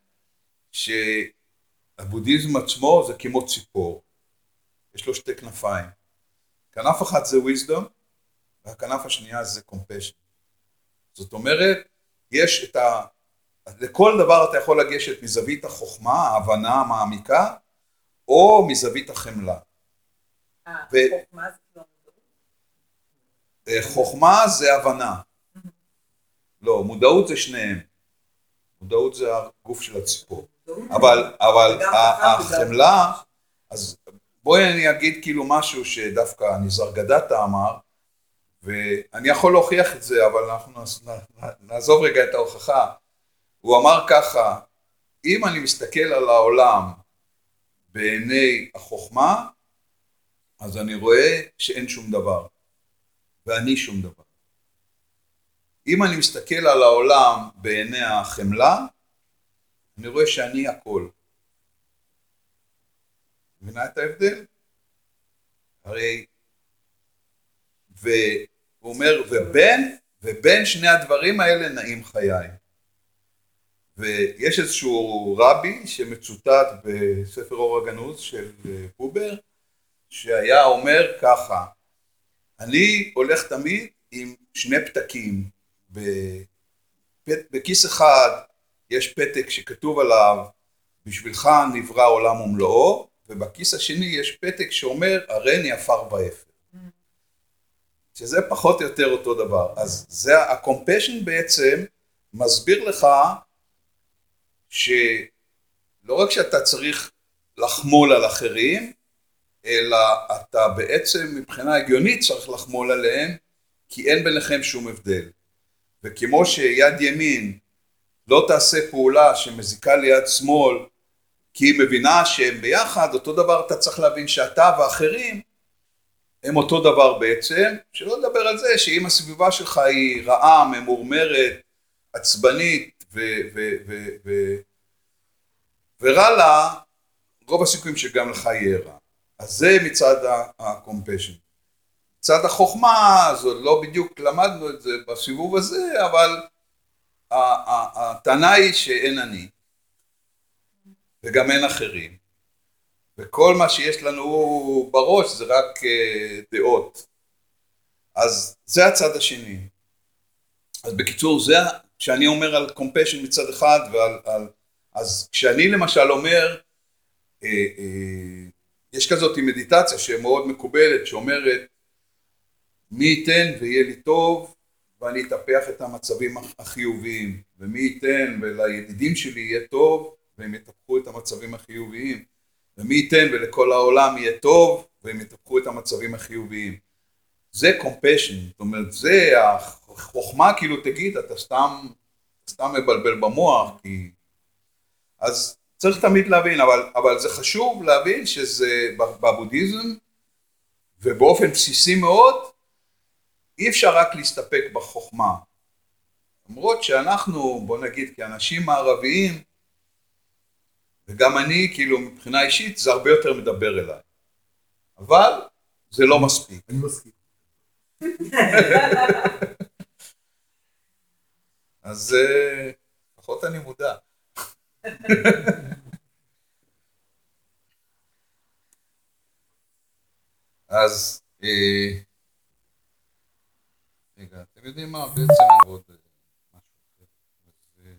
[SPEAKER 1] שהבודהיזם עצמו זה כמו ציפור. יש לו שתי כנפיים. כנף אחת זה wisdom, והכנף השנייה זה compassion. זאת אומרת, יש את ה... לכל דבר אתה יכול לגשת מזווית החוכמה, ההבנה המעמיקה, או מזווית החמלה.
[SPEAKER 4] אה,
[SPEAKER 1] ו-
[SPEAKER 4] חוכמה זה כבר מודעות.
[SPEAKER 1] אה, חוכמה זה הבנה. לא, מודעות זה שניהם. מודעות זה הגוף של הציפור. אבל, החמלה, אז בואי אני אגיד כאילו משהו שדווקא ניזר גדתה אמר, ואני יכול להוכיח את זה, אבל אנחנו נעזוב רגע את ההוכחה. הוא אמר ככה, אם אני מסתכל על העולם בעיני החוכמה, אז אני רואה שאין שום דבר, ואני שום דבר. אם אני מסתכל על העולם בעיני החמלה, אני רואה שאני הכל. מבינה את ההבדל? הרי, והוא אומר, ובין, ובין שני הדברים האלה נעים חיי. ויש איזשהו רבי שמצוטט בספר אור הגנוז של בובר, שהיה אומר ככה, אני הולך תמיד עם שני פתקים, בכיס אחד יש פתק שכתוב עליו בשבילך נברא עולם ומלואו, ובכיס השני יש פתק שאומר הריני עפר ואפר. שזה פחות או יותר אותו דבר. אז זה, ה-compassion בעצם מסביר לך שלא רק שאתה צריך לחמול על אחרים, אלא אתה בעצם מבחינה הגיונית צריך לחמול עליהם, כי אין ביניכם שום הבדל. וכמו שיד ימין לא תעשה פעולה שמזיקה ליד שמאל, כי היא מבינה שהם ביחד, אותו דבר אתה צריך להבין שאתה ואחרים הם אותו דבר בעצם, שלא לדבר על זה שאם הסביבה שלך היא רעה, ממורמרת, עצבנית ורע לה, רוב הסיכויים שגם לך יהיה רע. אז זה מצד ה-compassion. מצד החוכמה, אז עוד לא בדיוק למדנו את זה בסיבוב הזה, אבל הטענה היא שאין אני, וגם אין אחרים. וכל מה שיש לנו בראש זה רק דעות. אז זה הצד השני. אז בקיצור, זה כשאני אומר על compassion מצד אחד, ועל, על, אז כשאני למשל אומר, אה, אה, יש כזאת מדיטציה שמאוד מקובלת, שאומרת, מי ייתן ויהיה לי טוב, ואני אטפח את המצבים החיוביים, ומי ייתן ולידידים שלי יהיה טוב, והם יטפחו את המצבים החיוביים, ומי ייתן ולכל העולם יהיה טוב, והם יטפחו את המצבים החיוביים. זה compassion, זאת אומרת, זה החוכמה כאילו תגיד, אתה סתם, סתם מבלבל במוח, כי... אז צריך תמיד להבין, אבל, אבל זה חשוב להבין שזה בבודהיזם, ובאופן בסיסי מאוד, אי אפשר רק להסתפק בחוכמה. למרות שאנחנו, בוא נגיד, כאנשים מערביים, וגם אני, כאילו, מבחינה אישית, זה הרבה יותר מדבר אליי. אבל זה לא מספיק.
[SPEAKER 7] אני מסכים.
[SPEAKER 1] אז לפחות אני מודע. אז רגע, אתם יודעים מה? בעצם עוד משהו אחר.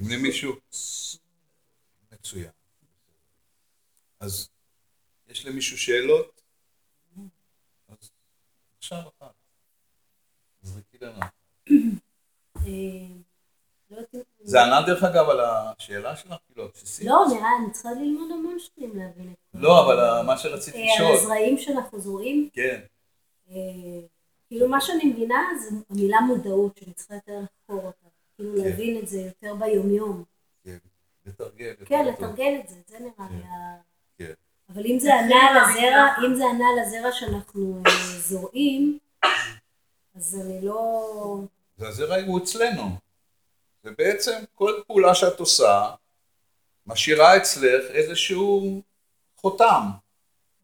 [SPEAKER 1] אם למישהו... מצוין. אז יש למישהו שאלות? אז עכשיו אחת. זרקי לנו. זה ענה דרך אגב על השאלה שלך? כאילו הבסיסית?
[SPEAKER 3] לא, נראה, אני צריכה ללמוד המון שנים להבין את זה.
[SPEAKER 1] לא, אבל מה שרציתי לשאול.
[SPEAKER 3] על הזרעים שאנחנו זורעים.
[SPEAKER 1] כן.
[SPEAKER 3] כאילו מה שאני מבינה זה המילה מודעות, שאני צריכה יותר לחקור אותה. כאילו להבין את זה יותר ביומיום.
[SPEAKER 1] כן, לתרגל.
[SPEAKER 3] כן, לתרגל את זה, זה נראה לי ה...
[SPEAKER 1] כן.
[SPEAKER 3] אבל אם זה ענה על הזרע, אם זה ענה על הזרע שאנחנו זורעים, אז אני לא...
[SPEAKER 1] והזרע הוא אצלנו. ובעצם כל פעולה שאת עושה, משאירה אצלך איזשהו חותם.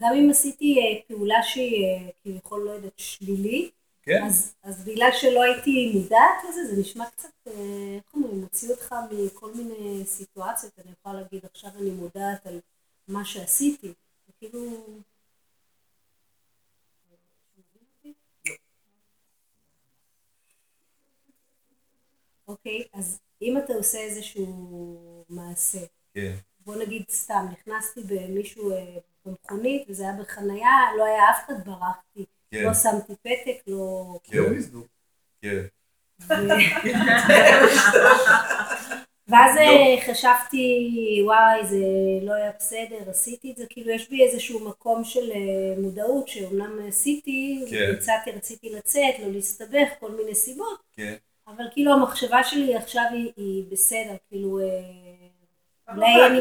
[SPEAKER 3] גם אם עשיתי פעולה שהיא כביכול לא יודעת שלילית,
[SPEAKER 1] כן.
[SPEAKER 3] אז, אז בגלל שלא הייתי מודעת לזה, זה נשמע קצת, איך אומרים, מוציא אותך מכל מיני סיטואציות, אני יכולה להגיד עכשיו אני מודעת על מה שעשיתי, וכאילו... אוקיי, אז אם אתה עושה איזשהו מעשה,
[SPEAKER 1] כן.
[SPEAKER 3] בוא נגיד סתם, נכנסתי במישהו במכונית וזה היה בחנייה, לא היה אף אחד, ברחתי.
[SPEAKER 1] כן.
[SPEAKER 3] לא שמתי פתק, לא...
[SPEAKER 1] כן. כן.
[SPEAKER 3] ואז חשבתי, וואי, זה לא היה בסדר, עשיתי את זה, כאילו יש בי איזשהו מקום של מודעות, שאומנם עשיתי,
[SPEAKER 1] כן.
[SPEAKER 3] יצאתי, רציתי לצאת, לא להסתבך, כל מיני סיבות,
[SPEAKER 1] כן.
[SPEAKER 3] אבל כאילו המחשבה שלי עכשיו היא, היא בסדר, כאילו, אולי אני,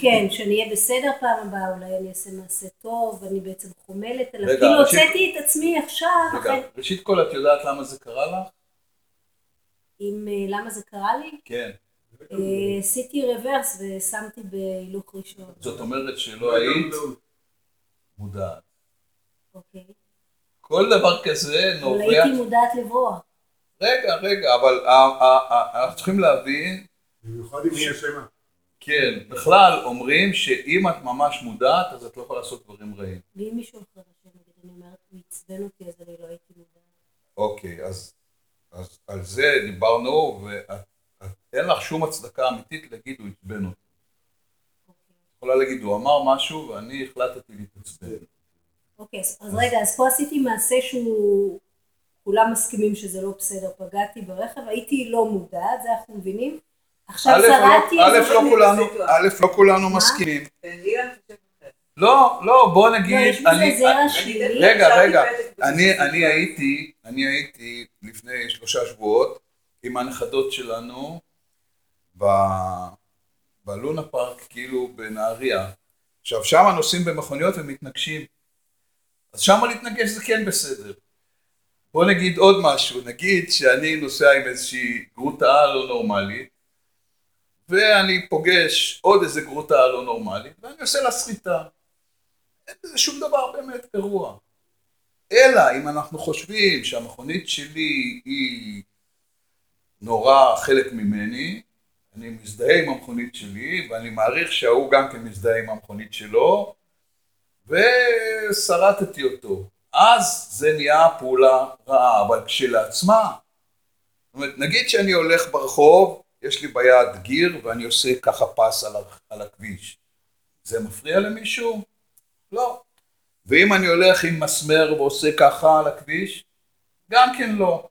[SPEAKER 3] כן, שאני אהיה בסדר פעם הבאה, אולי אני אעשה מעשה טוב, אני בעצם חומלת עליו, כאילו הוצאתי את עצמי עכשיו,
[SPEAKER 1] רגע,
[SPEAKER 3] אחרי,
[SPEAKER 1] ראשית כל את יודעת למה זה קרה לך?
[SPEAKER 3] אם אה, למה זה קרה לי,
[SPEAKER 1] כן.
[SPEAKER 3] אה, עשיתי רוורס ושמתי בהילוך ראשון,
[SPEAKER 1] זאת אומרת שלא היית מודעת.
[SPEAKER 3] אוקיי,
[SPEAKER 1] כל דבר כזה
[SPEAKER 3] אבל
[SPEAKER 1] נובע...
[SPEAKER 3] הייתי מודעת לברוח,
[SPEAKER 1] רגע, רגע, אבל אנחנו צריכים להבין,
[SPEAKER 5] במיוחד אם היא אשמה.
[SPEAKER 1] כן, בכלל אומרים שאם את ממש מודעת, אז את לא יכולה לעשות דברים רעים.
[SPEAKER 3] ואם מישהו אחר אשם, נגיד, אני אומרת, הוא עצבן אותי, אז אני לא הייתי מודעת.
[SPEAKER 1] אוקיי, אז, אז על זה דיברנו, ואין לך שום הצדקה אמיתית להגיד הוא עצבן אותי. את יכולה להגיד, הוא אמר משהו ואני החלטתי להתעצבן.
[SPEAKER 3] אוקיי, אז אז רגע, אז פה עשיתי מעשה שהוא... כולם מסכימים שזה לא בסדר, פגעתי ברכב, הייתי לא מודעת, זה אנחנו מבינים? עכשיו
[SPEAKER 1] א',
[SPEAKER 3] זרעתי
[SPEAKER 1] לא-
[SPEAKER 3] איזה...
[SPEAKER 1] לא. א', לא כולנו? מסכימים. לא, לא, בוא
[SPEAKER 3] לא,
[SPEAKER 1] נגיד,
[SPEAKER 3] יש בזה
[SPEAKER 1] אני,
[SPEAKER 3] זרע שלילי.
[SPEAKER 1] רגע, רגע, אני, הייתי, אני הייתי לפני שלושה שבועות עם הנכדות שלנו בלונה פארק, כאילו בנהריה. עכשיו, שם נוסעים במכוניות ומתנגשים. אז שם להתנגש זה כן בסדר. בוא נגיד עוד משהו, נגיד שאני נוסע עם איזושהי גרוטה לא נורמלית, ואני פוגש עוד איזה גרוטה לא נורמלית, ואני עושה לה סריטה. אין בזה שום דבר באמת גרוע. אלא אם אנחנו חושבים שהמכונית שלי היא נורא חלק ממני, אני מזדהה עם המכונית שלי, ואני מעריך שההוא גם כן מזדהה עם המכונית שלו, ושרטתי אותו. אז זה נהיה פעולה רעה, אבל כשלעצמה, זאת אומרת, נגיד שאני הולך ברחוב, יש לי ביד גיר ואני עושה ככה פס על, על הכביש. זה מפריע למישהו? לא. ואם אני הולך עם מסמר ועושה ככה על הכביש? גם כן לא.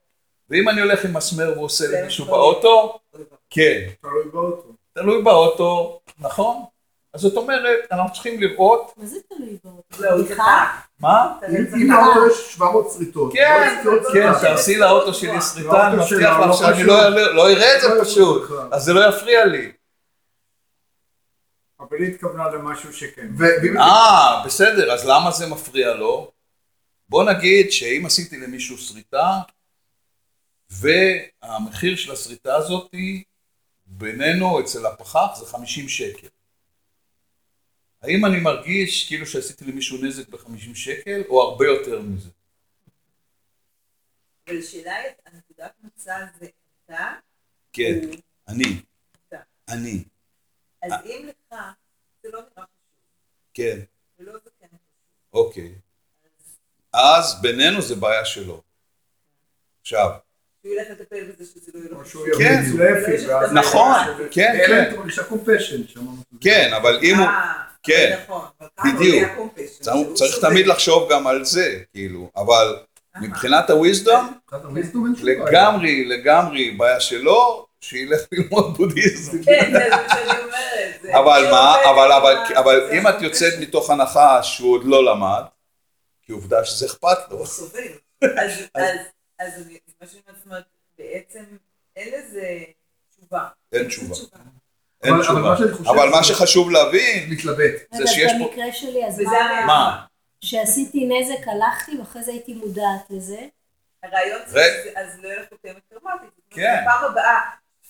[SPEAKER 1] ואם אני הולך עם מסמר ועושה למישהו באוטו? כן.
[SPEAKER 5] תלוי באוטו.
[SPEAKER 1] תלוי באוטו, נכון? אז זאת אומרת, אנחנו צריכים לראות,
[SPEAKER 3] מה זה תלוי?
[SPEAKER 4] לא,
[SPEAKER 3] בדיחה?
[SPEAKER 4] צחק.
[SPEAKER 1] מה?
[SPEAKER 7] אם לאוטו יש 700 שריטות.
[SPEAKER 1] כן,
[SPEAKER 7] לא
[SPEAKER 1] כן. תעשי לאוטו שלי סריטה, אני
[SPEAKER 7] לאוטו
[SPEAKER 1] מבטיח
[SPEAKER 7] שלה,
[SPEAKER 1] לך
[SPEAKER 7] לא
[SPEAKER 1] שאני. לא לא אראה את זה
[SPEAKER 7] לא
[SPEAKER 1] פשוט. אז זה לא יפריע לי.
[SPEAKER 5] אבל היא התכוונה למשהו שכן.
[SPEAKER 1] אה, בסדר, אז למה זה מפריע לו? בוא נגיד שאם עשיתי למישהו שריטה, והמחיר של השריטה הזאת בינינו אצל הפחח זה 50 שקל. האם אני מרגיש כאילו שעשיתי למישהו נזק ב-50 שקל, או הרבה יותר מזה?
[SPEAKER 4] אבל השאלה היא, הנקודת מוצא זה אתה,
[SPEAKER 1] כן,
[SPEAKER 4] הוא,
[SPEAKER 1] אני,
[SPEAKER 4] אתה.
[SPEAKER 1] אני,
[SPEAKER 4] אז אם לך זה לא נראה חשוב,
[SPEAKER 1] כן,
[SPEAKER 4] ולא זה כן חשוב,
[SPEAKER 1] אוקיי. אז בינינו זה בעיה שלו. עכשיו,
[SPEAKER 4] שהוא ילך לטפל בזה שזה לא יהיה לו
[SPEAKER 1] כן. נכון, כן, כן. כן, אבל אם הוא... כן.
[SPEAKER 4] נכון.
[SPEAKER 1] בדיוק. צריך-. תמיד לחשוב גם על זה, כאילו, אבל. מבחינת הוויזדום. לגמרי, לגמרי בעיה שלו, שילך ללמוד בודהיזם.
[SPEAKER 4] כן, זה מה שאני אומרת.
[SPEAKER 1] אבל מה, אבל, אם את. יוצאת מתוך הנחה שהוא עוד לא למד, כי עובדה שזה אכפת לו,
[SPEAKER 6] הוא סובל.
[SPEAKER 4] אז, מה שאני אומרת, בעצם אין לזה תשובה.
[SPEAKER 1] אין תשובה. אין תשובה. אבל מה
[SPEAKER 7] זה-
[SPEAKER 1] שחשוב להבין,
[SPEAKER 7] להתלבט.
[SPEAKER 1] זה
[SPEAKER 3] רגע,
[SPEAKER 1] שיש פה-
[SPEAKER 3] במקרה שלי, אז מה...
[SPEAKER 1] מה?
[SPEAKER 3] שעשיתי נזק הלכתי ואחרי זה הייתי מודעת לזה.
[SPEAKER 4] הרעיון זה, אז לא יהיה לך קרמטית. זאת אומרת,
[SPEAKER 1] כן.
[SPEAKER 4] בפעם הבאה,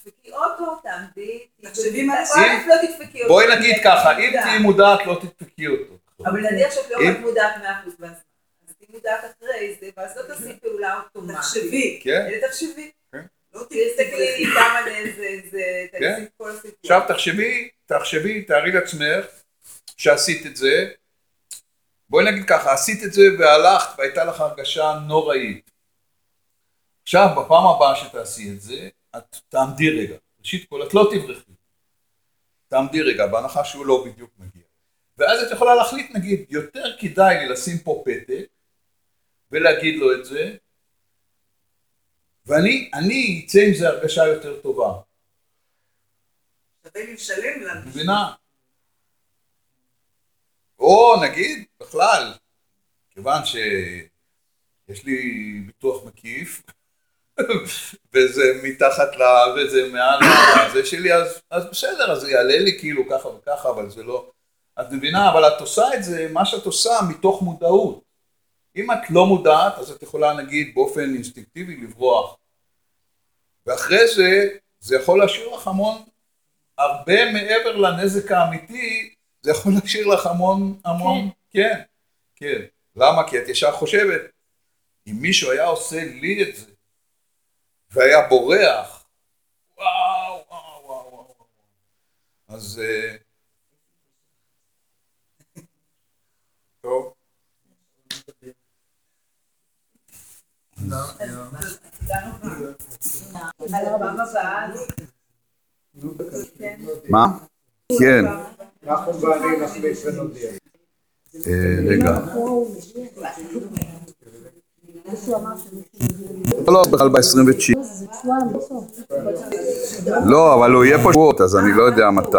[SPEAKER 4] תדפקי אוטו, תעמדי,
[SPEAKER 6] תחשבי מה.
[SPEAKER 4] א', לא תדפקי אותו.
[SPEAKER 1] בואי נגיד ככה, אם. תהיי מודעת לא תדפקי אותו.
[SPEAKER 4] אבל נניח שאת לא רק מודעת 100% מהזמן. אז תהיי מודעת אחרי זה, ואז לא תעשי פעולה אוטומטית.
[SPEAKER 6] תחשבי.
[SPEAKER 1] כן?
[SPEAKER 4] תחשבי.
[SPEAKER 6] לא
[SPEAKER 4] תסתכלי
[SPEAKER 6] תתבלחי.
[SPEAKER 4] כמה נזק זה,
[SPEAKER 1] כן.
[SPEAKER 4] תעשי את כל הסיפור.
[SPEAKER 1] עכשיו תחשבי, תחשבי, תארי לעצמך שעשית את זה, בואי נגיד ככה, עשית את זה והלכת והייתה לך הרגשה נוראית. עכשיו, בפעם הבאה שתעשי את זה, את תעמדי רגע. ראשית כל, את לא תברחי. תעמדי רגע, בהנחה שהוא לא בדיוק מגיע. ואז את יכולה להחליט, נגיד, יותר כדאי לי לשים פה פתק ולהגיד לו את זה, ואני אני אצא עם זה הרגשה יותר טובה.
[SPEAKER 6] שווה לשלם.
[SPEAKER 1] מבינה? או נגיד, בכלל, כיוון שיש לי ביטוח מקיף, וזה מתחת ל... וזה מעל זה שלי, אז, אז בסדר, אז זה יעלה לי כאילו ככה וככה, אבל זה לא... את מבינה? אבל את עושה את זה, מה שאת עושה מתוך מודעות. אם את לא מודעת, אז את יכולה נגיד באופן אינסטינקטיבי לברוח. ואחרי זה, זה יכול להשאיר לך המון, הרבה מעבר לנזק האמיתי, זה יכול להשאיר לך המון, המון, כן, כן. למה? כי את ישר חושבת, אם מישהו היה עושה לי את זה, והיה בורח, וואו, וואו, וואו, וואו. אז... אה, טוב. מה? כן. אה, רגע. לא, בכלל ב-29. לא, אבל הוא יהיה פה שבועות, אז אני לא יודע מתי.